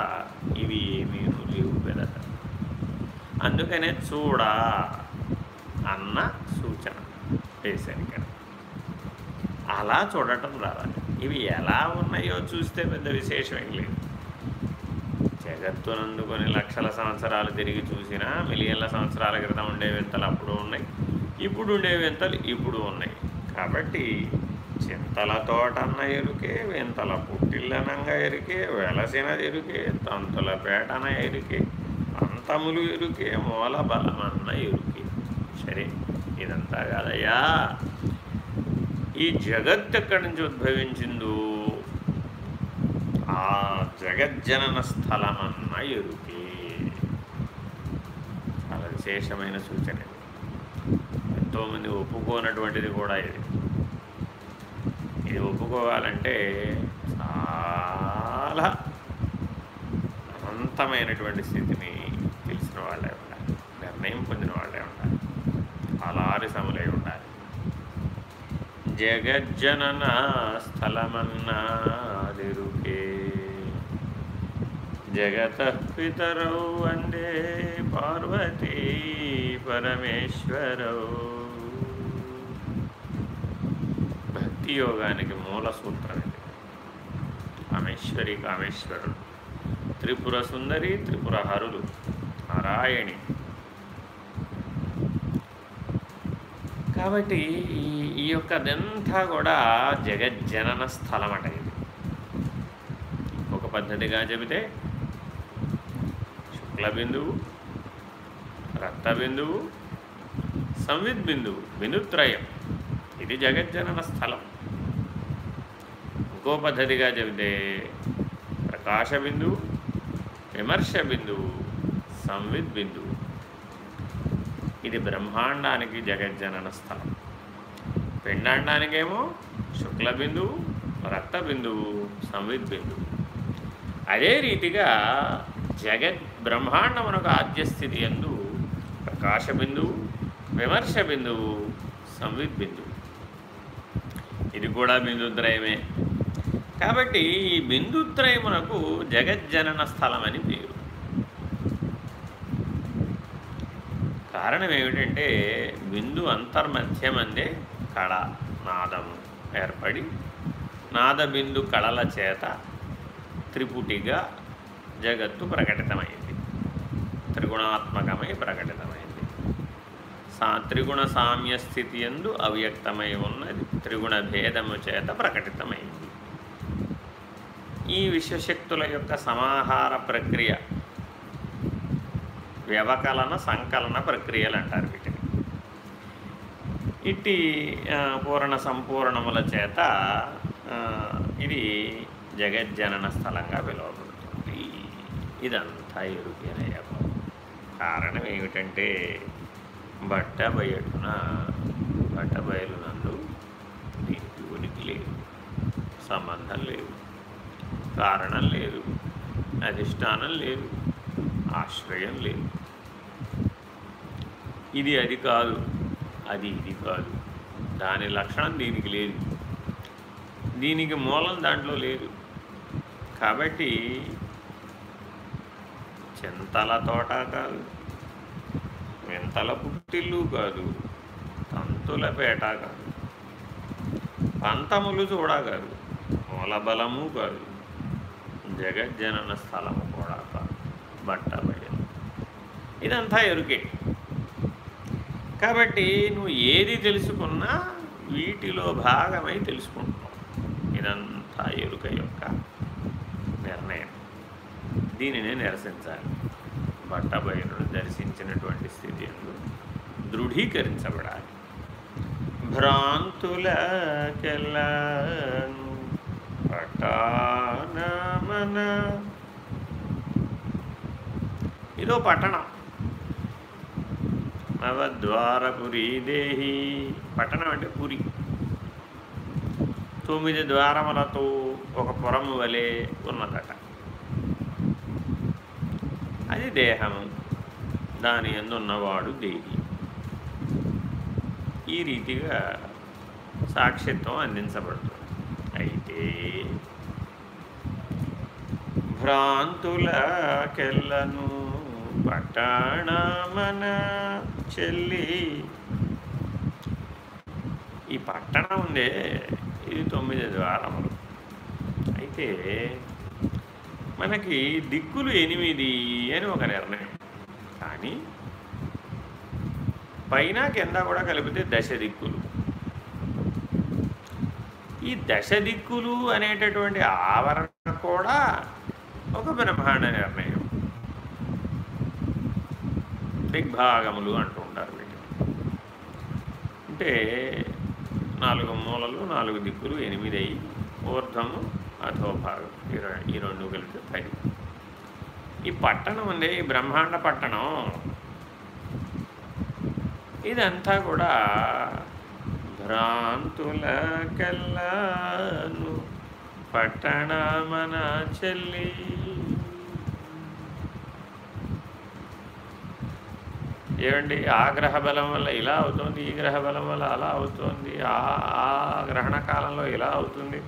ఇవి ఏమీ లేవు పెదట అందుకనే చూడ అన్న సూచన వేశాను ఇక్కడ. అలా చూడటం రావాలి. ఇవి ఎలా ఉన్నాయో చూస్తే పెద్ద విశేషమేం లేదు. జగత్తునందు కొన్ని లక్షల సంవత్సరాలు తిరిగి చూసినా మిలియన్ల సంవత్సరాల క్రితం ఉండే వింతలు అప్పుడు ఉన్నాయి? ఇప్పుడు ఉండే వింతలు ఇప్పుడు ఉన్నాయి? కాబట్టి చింతల తోటన్న ఎరుకే వింతల పుట్టిల్లనంగా ఎరికే వెలసిన ఎరుకే తంతుల పేటన ఎరికే అంతములు ఎరుకే మూల బలమన్న ఎరుకే. సరే ఇదంతా కాదయ్యా. ఈ జగత్ ఎక్కడి నుంచి ఉద్భవించిందో? ఆ జగజ్జనన స్థలమన్న ఎరుకే. చాలా విశేషమైన సూచన ఎంతోమంది ఒప్పుకోనటువంటిది కూడా ఇది. ఇది ఒప్పుకోవాలంటే చాలా అనంతమైనటువంటి స్థితిని తెలిసిన వాళ్ళే ఉండాలి. నిర్ణయం పొందిన వాళ్ళే ఉండాలి. అలారిసములై ఉండాలి. జగజ్జనన స్థలమన్నాదిరుకే జగత పితరౌ వందే పార్వతీ పరమేశ్వరౌ. భక్తి యోగానికి మూల సూత్రం ఇది. కామేశ్వరి కామేశ్వరుడు. త్రిపుర సుందరి త్రిపుర హరులు. నారాయణి. కాబట్టి ఈ ఈ యొక్కదంతా కూడా జగజ్జనన స్థలం అట ఇది. ఒక పద్ధతిగా చెబితే శుక్ల బిందువు రక్త బిందువు సంవిద్ బిందువు బిందుత్రయం ఇది జగజ్జనన స్థలం. ఇంకో పద్ధతిగా చెబితే ప్రకాశ బిందువు విమర్శ బిందువు సంవిద్ బిందువు ఇది బ్రహ్మాండానికి జగజ్జనన స్థలం. పిండాండానికేమో శుక్ల బిందువు రక్త బిందువు సంవిద్ బిందువు అదే రీతిగా జగత్ బ్రహ్మాండమునకు ఆద్యస్థితి ఎందు ప్రకాశ బిందువు విమర్శ బిందువు సంవిద్ బిందువు ఇది కూడా బిందుద్రయమే. కాబట్టి ఈ బిందుత్రయమునకు జగజ్జనన స్థలమని పేరు. కారణం ఏమిటంటే బిందు అంతర్మధ్యమందే కళ నాదము ఏర్పడి నాదబిందు కళల చేత త్రిపుటిగా జగత్తు ప్రకటితమైంది. త్రిగుణాత్మకమై ప్రకటితమైంది. సా త్రిగుణ సామ్య స్థితి ఎందు అవ్యక్తమై ఉన్నది. త్రిగుణ భేదము చేత ప్రకటితమైంది. ఈ విశ్వశక్తుల యొక్క సమాహార ప్రక్రియ. వ్యవకలన సంకలన ప్రక్రియలు అంటారు వీటిని. ఇట్టి పూర్ణ సంపూర్ణముల చేత ఇది జగజ్జనన స్థలంగా పిలువబడుతుంది ఇదంతా ఎరుకేనయ్య కారణం ఏమిటంటే బట్ట బయటున బట్ట బయలునందు దీనికి ఉనికి లేదు. సంబంధం లేదు. కారణం లేదు. అధిష్టానం లేదు. ఆశ్రయం లేదు. ఇది అది కాదు. అది ఇది కాదు. దాని లక్షణం దీనికి లేదు. దీనికి మూలం దాంట్లో లేదు. కాబట్టి చింతల తోట కాదు. వింతల పుట్టిల్లు కాదు. తంతుల పేట కాదు. పంతములు చూడ కాదు మూలబలము కాదు. జగజ్జనన స్థలము కూడా కాదు బట్టబయలు ఇదంతా ఎరుకే కాబట్టి నువ్వు ఏది తెలుసుకున్నా వీటిలో భాగమై తెలుసుకుంటున్నావు ఇదంతా ఎరుక యొక్క నిర్ణయం. దీనిని నిరసించాలి. బట్టబయలును దర్శించినటువంటి స్థితి ఎందు దృఢీకరించబడాలి. భ్రాంతులకెల్లను పటానమన ఏదో పట్టణం నవద్వారపురి దేహి. పట్టణం అంటే పురి. తొమ్మిది ద్వారములతో ఒక పురము వలె ఉన్నదట. అది దేహము. దాని ఎందున్నవాడు దేహి. ఈ రీతిగా సాక్షిత్వం అందించబడుతుంది. అయితే పట్టణమన చెల్లి. ఈ పట్టణం ఉండే ఇది తొమ్మిది ద్వారములు. అయితే మనకి దిక్కులు ఎనిమిది అని ఒక నిర్ణయం. కానీ పైన కింద కూడా కలిపితే దశ దిక్కులు. ఈ దశ దిక్కులు అనేటటువంటి ఆవరణ కూడా ఒక బ్రహ్మాండ నిర్ణయం. దిగ్భాగములు అంటూ ఉంటారు వీటిని అంటే నాలుగు మూలలు నాలుగు దిక్కులు ఎనిమిది అయ్యి ఊర్ధము అధోభాగం ఈ ఈ రెండు కలిపి పది. ఈ పట్టణం ఉంది ఈ బ్రహ్మాండ పట్టణం. ఇదంతా కూడా భ్రాంతులకెల్లాను. పట్టణమన చెల్లి. ఏమండి? ఆ గ్రహ బలం వల్ల ఇలా అవుతుంది ఈ గ్రహ బలం వల్ల అలా అవుతుంది ఆ గ్రహణ కాలంలో ఇలా అవుతుంది.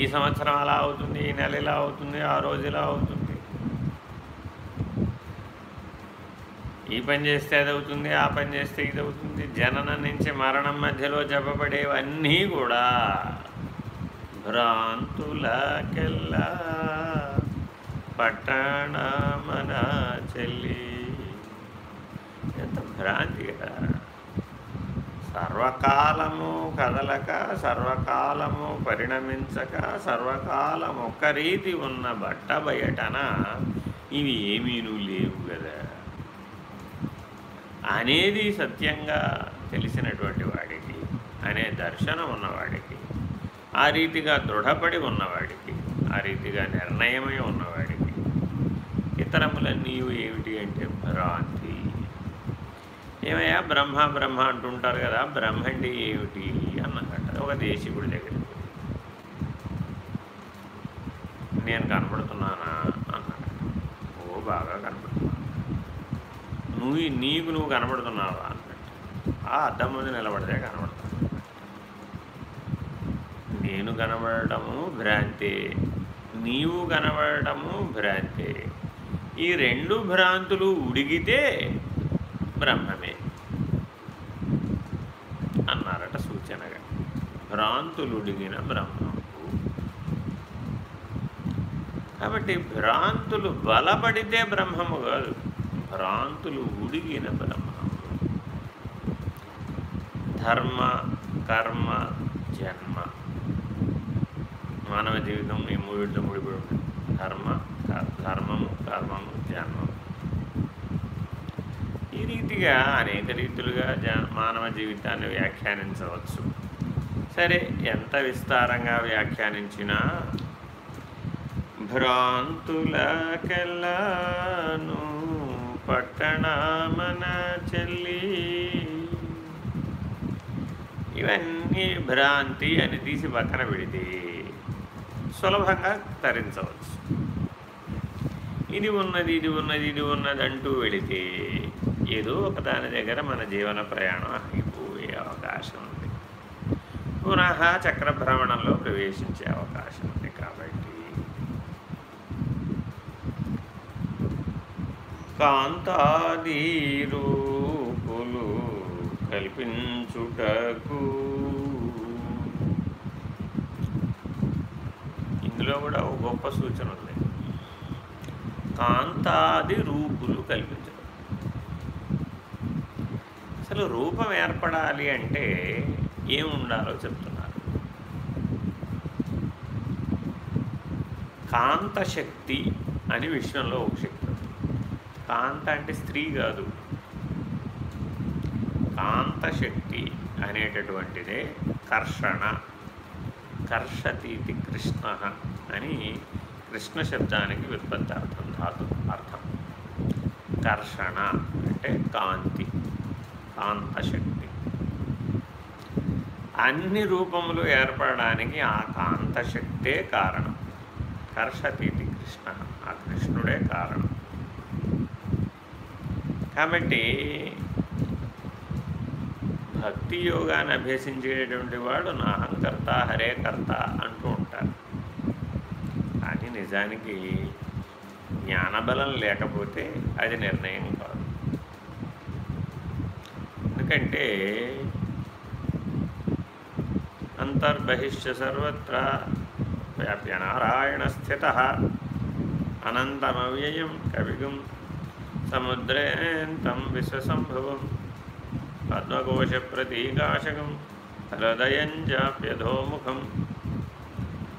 ఈ సంవత్సరం అలా అవుతుంది ఈ నెల ఇలా అవుతుంది ఆ రోజు ఇలా అవుతుంది. ఈ పని చేస్తే అది అవుతుంది ఆ పని చేస్తే ఇది అవుతుంది. జననం నుంచి మరణం మధ్యలో చెప్పబడేవన్నీ కూడా భ్రాంతులకెల్లా. పట్టణమన చెల్లి ఎంత భ్రాంతి కదా సర్వకాలము కదలక సర్వకాలము పరిణమించక సర్వకాలం ఒక్క రీతి ఉన్న బట్ట బయటన ఇవి ఏమీనూ లేవు కదా అనేది సత్యంగా తెలిసినటువంటి వాడికి అనే దర్శనం ఉన్నవాడికి ఆ రీతిగా దృఢపడి ఉన్నవాడికి ఆ రీతిగా నిర్ణయమై ఉన్నవాడికి ఇతరములన్నీ ఏమిటి అంటే భ్రాంతి. ఏమయ్యా? బ్రహ్మ బ్రహ్మ అంటుంటారు కదా బ్రహ్మండి ఏమిటి అన్నమాట ఒక దేశికుడి దగ్గర. నేను కనపడుతున్నానా అన్నాడు. ఓ బాగా కనపడుతున్నాను నువ్వు నీకు నువ్వు కనబడుతున్నావా అన్నట్టు ఆ అద్దం ముందు నిలబడితే కనబడతాను నేను కనబడటము భ్రాంతి. నీవు కనబడటము భ్రాంతి. ఈ రెండు భ్రాంతులు ఉడిగితే బ్రహ్మమే అన్నారట సూచనగా భ్రాంతులు ఉడిగిన కాబట్టి భ్రాంతులు బలపడితే బ్రహ్మము కాదు భ్రాంతులు ఉడిగిన బ్రహ్మము ధర్మ కర్మ జన్మ. మానవ జీవితం ఈ మూడింటితో ముడిపడి ఉంటుంది ధర్మ ధర్మము కర్మము జన్మము. ఈ రీతిగా అనేక రీతులుగా జ మానవ జీవితాన్ని వ్యాఖ్యానించవచ్చు. సరే ఎంత విస్తారంగా వ్యాఖ్యానించినా భ్రాంతులకెల్లాను పట్టణమన చెల్లి. ఇవన్నీ భ్రాంతి అని తీసి పక్కన పెడితే సులభంగా తరించవచ్చు. ఇది ఉన్నది ఇది ఉన్నది ఇది ఉన్నది అంటూ వెళితే ఏదో ఒక దాని దగ్గర మన జీవన ప్రయాణం ఆగిపోయే అవకాశం ఉంది. పునః చక్రభ్రమణంలో ప్రవేశించే అవకాశం ఉంది కాబట్టి. కాంతాదీరూపులు కల్పించుటకు ఇందులో కూడా ఒక గొప్ప సూచన ఉంది. కాంతాది రూపులు కల్పించడం. అసలు రూపం ఏర్పడాలి అంటే ఏం ఉండాలో చెప్తున్నారు. కాంతశక్తి అని విషయంలో ఒక శక్తి కాంత అంటే స్త్రీ కాదు. కాంతశక్తి అనేటటువంటిదే కర్షణ. కర్షతీతి కృష్ణ అని కృష్ణ శబ్దానికి విత్పత్తి అర్థం ధాతు అర్థం. కర్షణ అంటే కాంతి కాంతశక్తి. అన్ని రూపములు ఏర్పడడానికి ఆ కాంతశక్తే కారణం. కర్షతీతి కృష్ణ ఆ కృష్ణుడే కారణం. కాబట్టి భక్తి యోగాన్ని అభ్యసించేటటువంటి వాడు నా అహంకర్త హరే కర్త అంటూ ఉంటారు. కానీ నిజానికి జ్ఞానబలం లేకపోతే అది నిర్ణయం కాదు. ఎందుకంటే అంతర్బహిష్య సర్వత్ర వ్యాప్య నారాయణ స్థిత అనంతమవ్యయం కవిగం సముద్రేంతం విశ్వసంభవం పద్మకోశ ప్రతీకాశకం హృదయం జాప్యధోముఖం.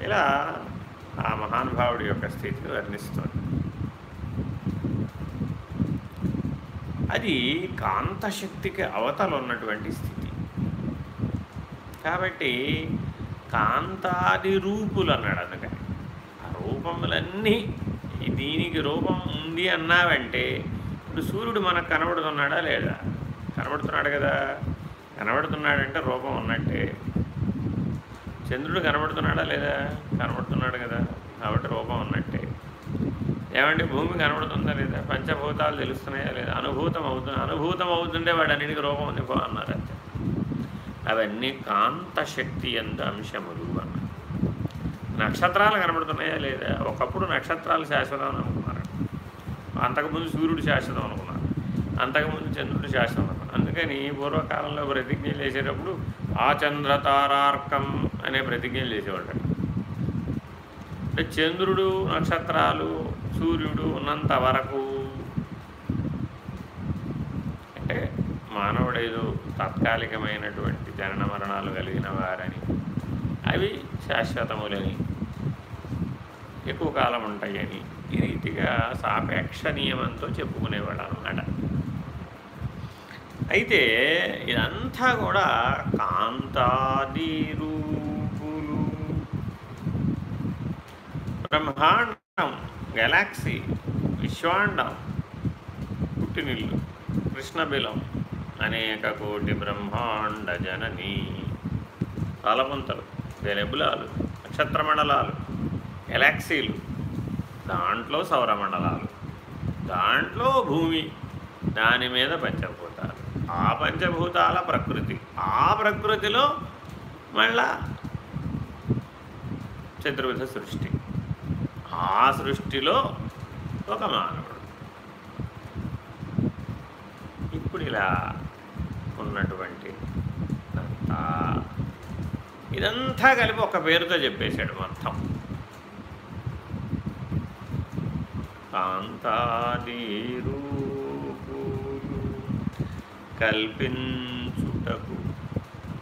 ఇలా ఆ మహానుభావుడి యొక్క స్థితిని వర్ణిస్తుంది. అది కాంతశక్తికి అవతల ఉన్నటువంటి స్థితి. కాబట్టి కాంతాది రూపులు అన్నాడు అందుకని. ఆ రూపములన్నీ దీనికి రూపం ఉంది అన్నావంటే ఇప్పుడు సూర్యుడు మనకు కనబడుతున్నాడా లేదా? కనబడుతున్నాడు కదా. కనబడుతున్నాడంటే రూపం ఉన్నట్టే. చంద్రుడు కనబడుతున్నాడా లేదా? కనబడుతున్నాడు కదా. కాబట్టి రూపం ఉన్నట్టే. ఏమంటే భూమి కనబడుతుందా లేదా? పంచభూతాలు తెలుస్తున్నాయా లేదా? అనుభూతం అవుతుంది అనుభూతం అవుతుంటే వాడు అన్నిటికీ రూపం ఉంది పో అన్నారు? అవన్నీ కాంతశక్తి ఎందు అంశములు అన్నారు నక్షత్రాలు కనబడుతున్నాయా లేదా? ఒకప్పుడు నక్షత్రాలు శాశ్వతం అనుకున్నారు. అంతకుముందు సూర్యుడు శాశ్వతం అనుకున్నారు. అంతకుముందు చంద్రుడు శాశ్వతం అనుకున్నారు. అందుకని పూర్వకాలంలో ప్రతిజ్ఞలు చేసేటప్పుడు ఆ చంద్రతారార్కం అనే ప్రతిజ్ఞలు చేసేవాళ్ళు. అంటే చంద్రుడు నక్షత్రాలు సూర్యుడు ఉన్నంత వరకు అంటే మానవుడేదో తాత్కాలికమైనటువంటి జనన మరణాలు కలిగిన వారని. అవి శాశ్వతములని ఎక్కువ కాలం ఉంటాయని ఈ రీతిగా సాపేక్ష నియమంతో చెప్పుకునేవాడు అనమాట అయితే ఇదంతా కూడా కాంతాది రూపులు. బ్రహ్మాండం గెలాక్సీ విశ్వాండం పుట్టినిల్లు కృష్ణబిలం అనేక కోటి బ్రహ్మాండ జనని. తలపుంతలు వెలబులాలు నక్షత్రమండలాలు గెలాక్సీలు దాంట్లో సౌరమండలాలు దాంట్లో భూమి దాని మీద పంచభూతాలు. ఆ పంచభూతాల ప్రకృతి ఆ ప్రకృతిలో మళ్ళా చతుర్విధ సృష్టి. ఆ సృష్టిలో ఒక మానవుడు. ఇప్పుడు ఇలా ఉన్నటువంటి అంతా. ఇదంతా కలిపి ఒక పేరుతో చెప్పేశాడు మొత్తం. కాంతాదీరూపులు కల్పించుటకు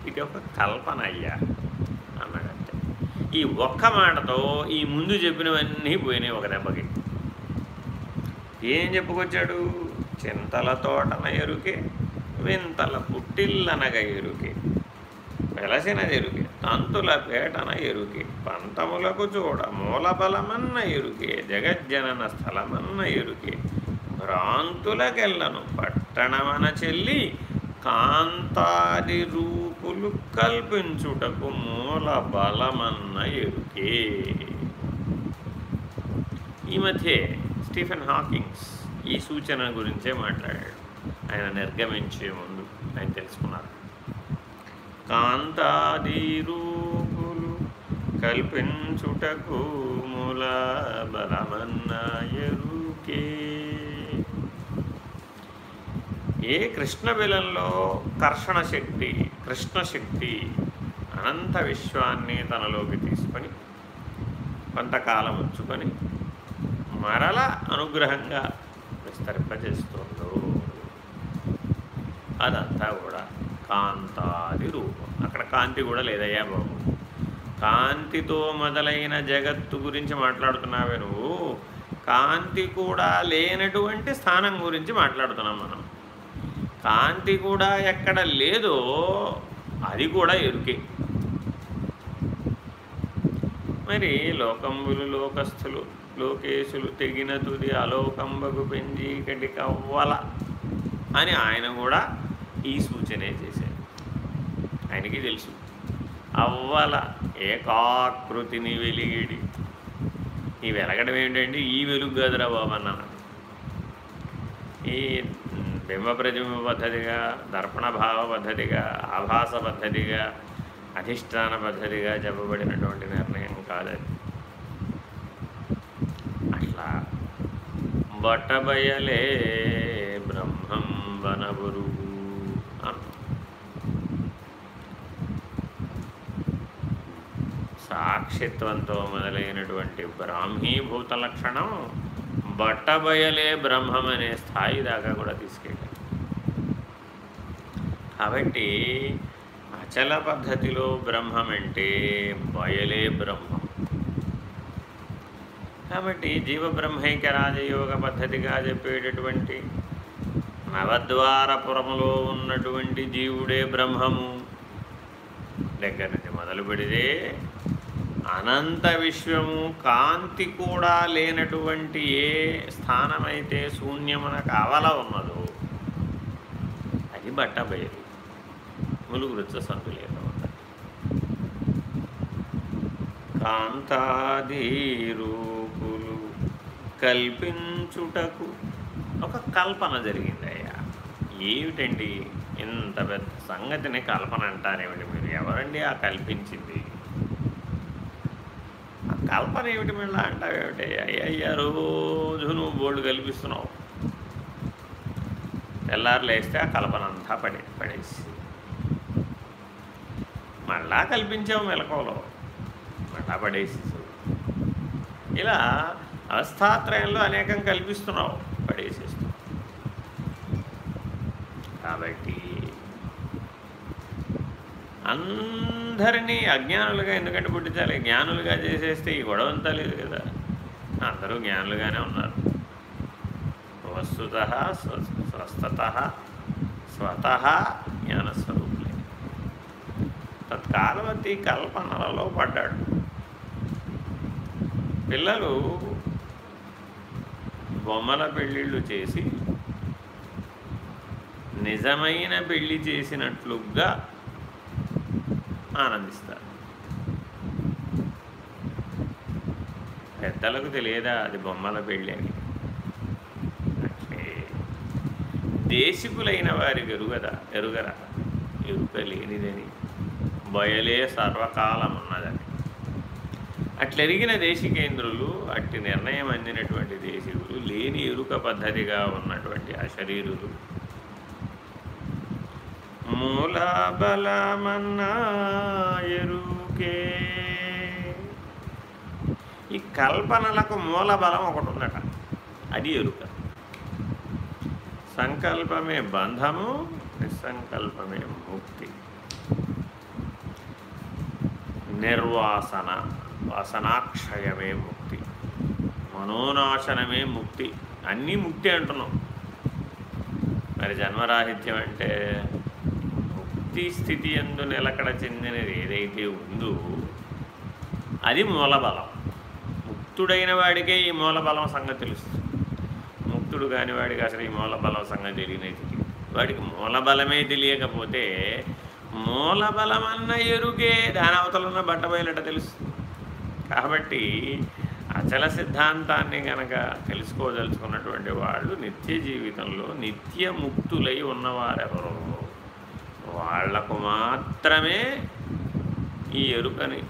ఇది ఒక కల్పన అయ్యా అన్నాడంటే. ఈ ఒక్క మాటతో ఈ ముందు చెప్పినవన్నీ పోయినాయి ఒక దెబ్బకి. ఏం చెప్పుకొచ్చాడు? చింతల తోటన ఎరుకే. వింతల పుట్టిల్లనగ ఎరుకే వెలసిన ఎరుకే తంతుల పేటన ఎరుకే పంతములకు చూడ మూలబలమన్న ఎరుకే జగజ్జనన స్థలమన్న ఎరుకే భ్రాంతులకెళ్ళను పట్టణమన చెల్లి కాంతాది రూపులు కల్పించుటకు మూల బలమన్న ఎరుకే ఈ మధ్య స్టీఫెన్ హాకింగ్స్ ఈ సూచన గురించే మాట్లాడాడు. ఆయన నిర్గమించే ముందు ఆయన తెలుసుకున్నారు. కాంతాది రూపులు కల్పించుటకు మూల బలమన్న ఏ కృష్ణ బిలంలో కర్షణ శక్తి కృష్ణ శక్తి అనంత విశ్వాన్ని తనలోకి తీసుకొని కొంతకాలం ఉంచుకొని మరల అనుగ్రహంగా విస్తరింపజేస్తుందో. అదంతా కూడా కాంతాది రూపం. అక్కడ కాంతి కూడా లేదయ్యా బాబు. కాంతితో మొదలైన జగత్తు గురించి మాట్లాడుతున్నావే నువ్వు. కాంతి కూడా లేనటువంటి స్థానం గురించి మాట్లాడుతున్నాం మనం. కాంతి కూడా ఎక్కడ లేదో అది కూడా ఎరుకే. మరి లోకంబులు లోకస్థులు లోకేశులు తెగిన తుది అలోకంబకు పెంచి కవ్వల అని ఆయన కూడా ఈ సూచనే చేశారు ఆయనకి తెలుసు. అవ్వల ఏకాకృతిని వెలిగిడి. ఈ వెలగడం ఏంటంటే ఈ వెలుగు గదరా బాబన్నాను ఈ బింబ ప్రతిబింబ పద్ధతిగా దర్పణ భావ పద్ధతిగా ఆభాస పద్ధతిగా అధిష్టాన పద్ధతిగా చెప్పబడినటువంటి నిర్ణయం కాదది. అట్లా బట్టబయలే బ్రహ్మం వనబురు అన్న సాక్షిత్వంతో మొదలైనటువంటి బ్రాహ్మీభూత లక్షణం బట్టబయలే బ్రహ్మం అనే స్థాయి దాకా కూడా తీసుకెళ్ళారు కాబట్టి అచల పద్ధతిలో బ్రహ్మం అంటే బయలే బ్రహ్మం. కాబట్టి జీవబ్రహ్మైక్య రాజయోగ పద్ధతిగా చెప్పేటటువంటి నవద్వారపురములో ఉన్నటువంటి జీవుడే బ్రహ్మము. దగ్గర నుంచి మొదలు పెడితే అనంత విశ్వము కాంతి కూడా లేనటువంటి ఏ స్థానమైతే శూన్యమునకు అవల ఉన్నదో అది బట్టబయలు. ములుగు రుచ సంతులేదో కాంతాది రూపులు కల్పించుటకు ఒక కల్పన జరిగిందయ్యా. ఏమిటండి ఇంత పెద్ద సంగతిని కల్పన అంటారేమిటి మీరు? ఎవరండి ఆ కల్పించింది? కల్పన ఏమిటి మళ్ళా అంటావేమిటి అయ్యయ్యా రోజు నువ్వు బోర్డు కల్పిస్తున్నావు. తెల్లారులు వేస్తే ఆ కల్పన అంతా పడే పడేసి. మళ్ళా కల్పించావు మెలకువలో. మళ్ళా పడేసి. ఇలా అవస్థాత్రయంలో అనేకం కల్పిస్తున్నావు. పడేసేస్తున్నావు. కాబట్టి అందరినీ అజ్ఞానులుగా ఎందుకంటే పుట్టించాలి? జ్ఞానులుగా చేసేస్తే ఈ గొడవ అంతా లేదు కదా. అందరూ జ్ఞానులుగానే ఉన్నారు. వస్తుత స్వస్థత స్వత జ్ఞానస్వరూపులే. తత్కాలవతి కల్పనలలో పడ్డాడు. పిల్లలు బొమ్మల పెళ్ళిళ్ళు చేసి నిజమైన పెళ్ళి చేసినట్లుగా ఆనందిస్తారు. పెద్దలకు తెలియదా అది బొమ్మల పెళ్ళి అని? అంటే దేశికులైన వారి ఎరుగదా ఎరుగరా? ఎరుక లేనిదని బయలే సర్వకాలం ఉన్నదని. అట్లెరిగిన దేశికేంద్రులు అట్టి నిర్ణయం అందినటువంటి దేశికులు లేని ఎరుక పద్ధతిగా ఉన్నటువంటి అశరీరులు మూల బలమన్నా ఎరుకే. ఈ కల్పనలకు మూల బలం ఒకటి ఉందట. అది ఎరుక. సంకల్పమే బంధము నిస్సంకల్పమే ముక్తి. నిర్వాసన వాసనాక్షయమే ముక్తి. మనోనాశనమే ముక్తి. అన్నీ ముక్తి అంటున్నాం. మరి జన్మరాహిత్యం అంటే సృష్టి స్థితి ఎందు నిలకడ చెందినది ఏదైతే ఉందో అది మూలబలం. ముక్తుడైన వాడికే ఈ మూలబలం సంగతి తెలుస్తుంది ముక్తుడు కాని వాడికి అసలు ఈ మూలబలం సంగతి తెలియనే తెలియదు వాడికి మూలబలమే తెలియకపోతే మూలబలం అన్న ఎరుగే దాని అవతలున్న బట్టబయలట తెలుస్తుంది కాబట్టి అచల సిద్ధాంతాన్ని కనుక తెలుసుకోదలుచుకున్నటువంటి వాళ్ళు నిత్య జీవితంలో నిత్య ముక్తులై ఉన్నవారెవరో వాళ్ళకు మాత్రమే ఈ ఎరుకని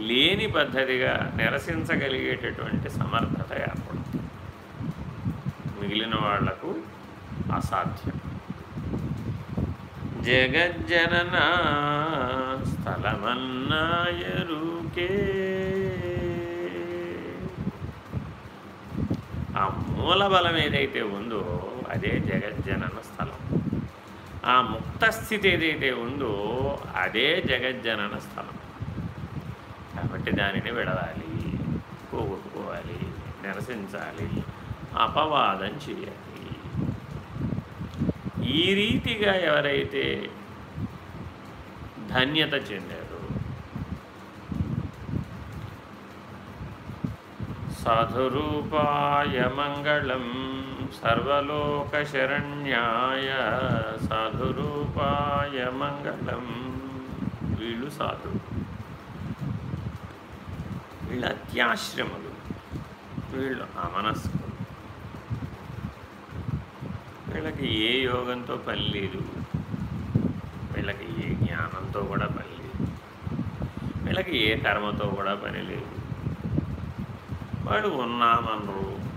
లేని పద్ధతిగా నిరసించగలిగేటటువంటి సమర్థత ఏర్పడుతుంది. మిగిలిన వాళ్ళకు అసాధ్యం. జగజ్జనన స్థలమన్నాయరుకే ఆ మూల బలం ఏదైతే ఉందో అదే జగజ్జనన స్థలం. ఆ ముక్త స్థితి ఏదైతే ఉందో అదే జగజ్జనన స్థలం. కాబట్టి దానిని విడవాలి పోగొట్టుకోవాలి నిరసించాలి అపవాదం చేయాలి. ఈ రీతిగా ఎవరైతే ధన్యత చెందారో సాధురూపాయ మంగళం సర్వలోకశరణ్యాయ సాధురూపాయ మంగళం. వీళ్ళు సాధువు వీళ్ళు అత్యాశ్రములు. వీళ్ళు అమనస్కులు. వీళ్ళకి ఏ యోగంతో పని లేదు. వీళ్ళకి ఏ జ్ఞానంతో కూడా పని లేదు. వీళ్ళకి ఏ కర్మతో కూడా పని లేదు. వాడు ఉన్నామనరు.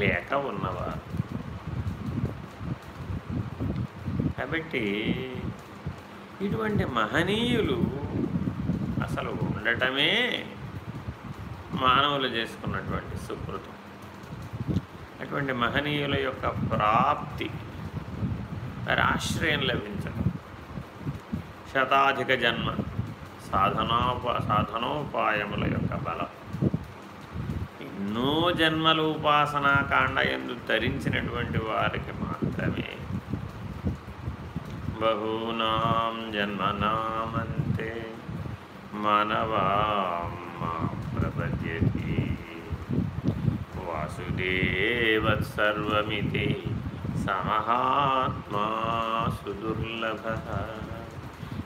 లేక ఉన్నవారు కాబట్టి ఇటువంటి మహనీయులు అసలు ఉండటమే మానవులు చేసుకున్నటువంటి సుకృతం. అటువంటి మహనీయుల యొక్క ప్రాప్తి వారి ఆశ్రయం లభించడం శతాధిక జన్మ సాధనోప సాధనోపాయముల యొక్క బలం. ఎన్నో జన్మల ఉపాసనాకాండ ఎందు ధరించినటువంటి వారికి మాత్రమే. బహూనాం జన్మనామంతే మానవామ్మ ప్రపద్యతి. వాసుదేవత్సర్వమితి సమహాత్మా సుదుర్లభ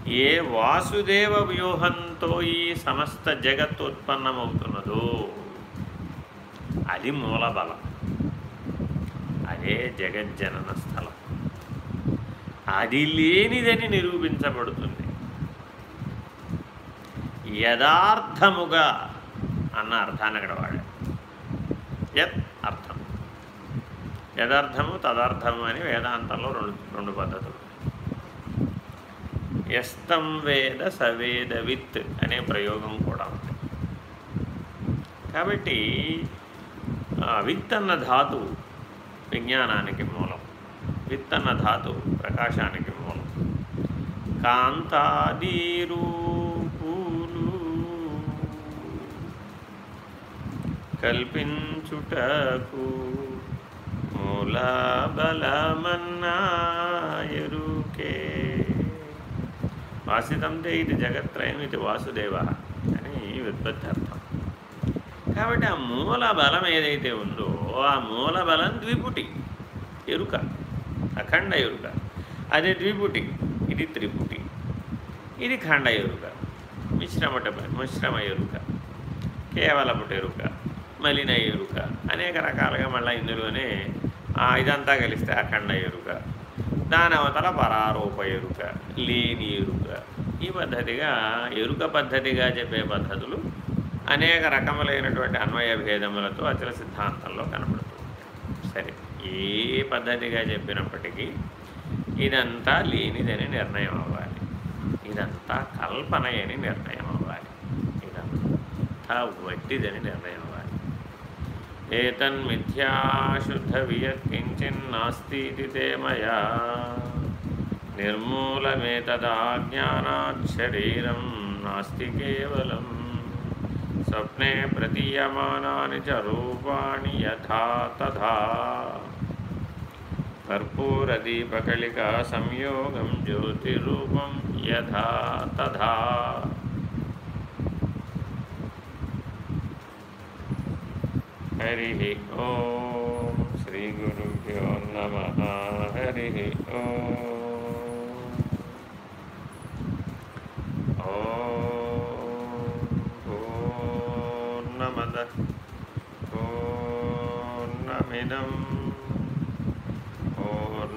ఏ వాసుదేవ వ్యూహంతో ఈ సమస్త జగత్ ఉత్పన్నమవుతున్నదో అది మూలబలం. అదే జగజ్జనన స్థలం. అది లేనిదని నిరూపించబడుతుంది. యథార్థముగా అన్న అర్థాన్ని అక్కడ వాడాడు. యత్ అర్థం. యథార్థము తదార్థము అని వేదాంతంలో రెండు రెండు పద్ధతులు ఎస్తం వేద సవేద విత్ అనే ప్రయోగం కూడా ఉంది. కాబట్టి విత్ అన్న ధాతు విజ్ఞానానికి మూలం. విత్ అన్న ధాతువు ప్రకాశానికి మూలం. కాంతాదీరూపులు కల్పించుటకు మూల బలమన్నాయరుకే వాసితంతే ఇది జగత్రయం ఇది వాసుదేవ అని అర్థం కాబట్టి ఆ మూల బలం ఏదైతే ఉందో ఆ మూల బలం ద్విపుటి ఎరుక అఖండ ఎరుక. అదే ద్విపుటి ఇది త్రిపుటి ఇది ఖండ ఎరుక. మిశ్రమట మిశ్రమ ఎరుక కేవలపుట ఎరుక మలిన ఎరుక. అనేక రకాలుగా మళ్ళీ ఇందులోనే ఇదంతా కలిస్తే అఖండ ఎరుక దాని అవతల పరారూప ఎరుక లేని ఎరుక. ఈ పద్ధతిగా ఎరుక పద్ధతిగా చెప్పే పద్ధతులు అనేక రకములైనటువంటి అన్వయ భేదములతో అచల సిద్ధాంతంలో కనబడుతుంది. సరే ఏ పద్ధతిగా చెప్పినప్పటికీ ఇదంతా లేనిదని నిర్ణయం అవ్వాలి ఇదంతా కల్పన అని నిర్ణయం అవ్వాలి ఇదంతా వట్టిదని నిర్ణయం అవ్వాలి ఏతన్మిథ్యాశుద్ధ వియత్కించిన్నాస్తి తే మయా. నిర్మూలమేతదా జ్ఞానాత్ శరీరం నాస్తి కేవలం स्वप्ने प्रतीयमानानि च रूपाणि यथा तथा। कर्पूरदीपकलिका संयोगं ज्योतिरूपं यथा तथा। हरिः ॐ श्रीगुरुभ्यो नमः। हरिः ॐ मिदम और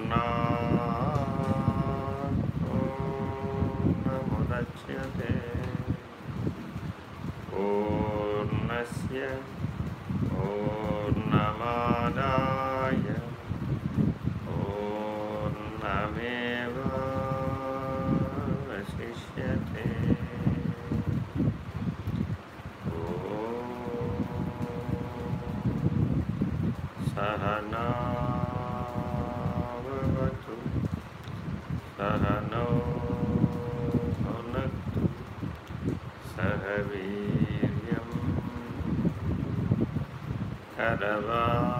नमुदच्यते पूर्णस्य Whatever.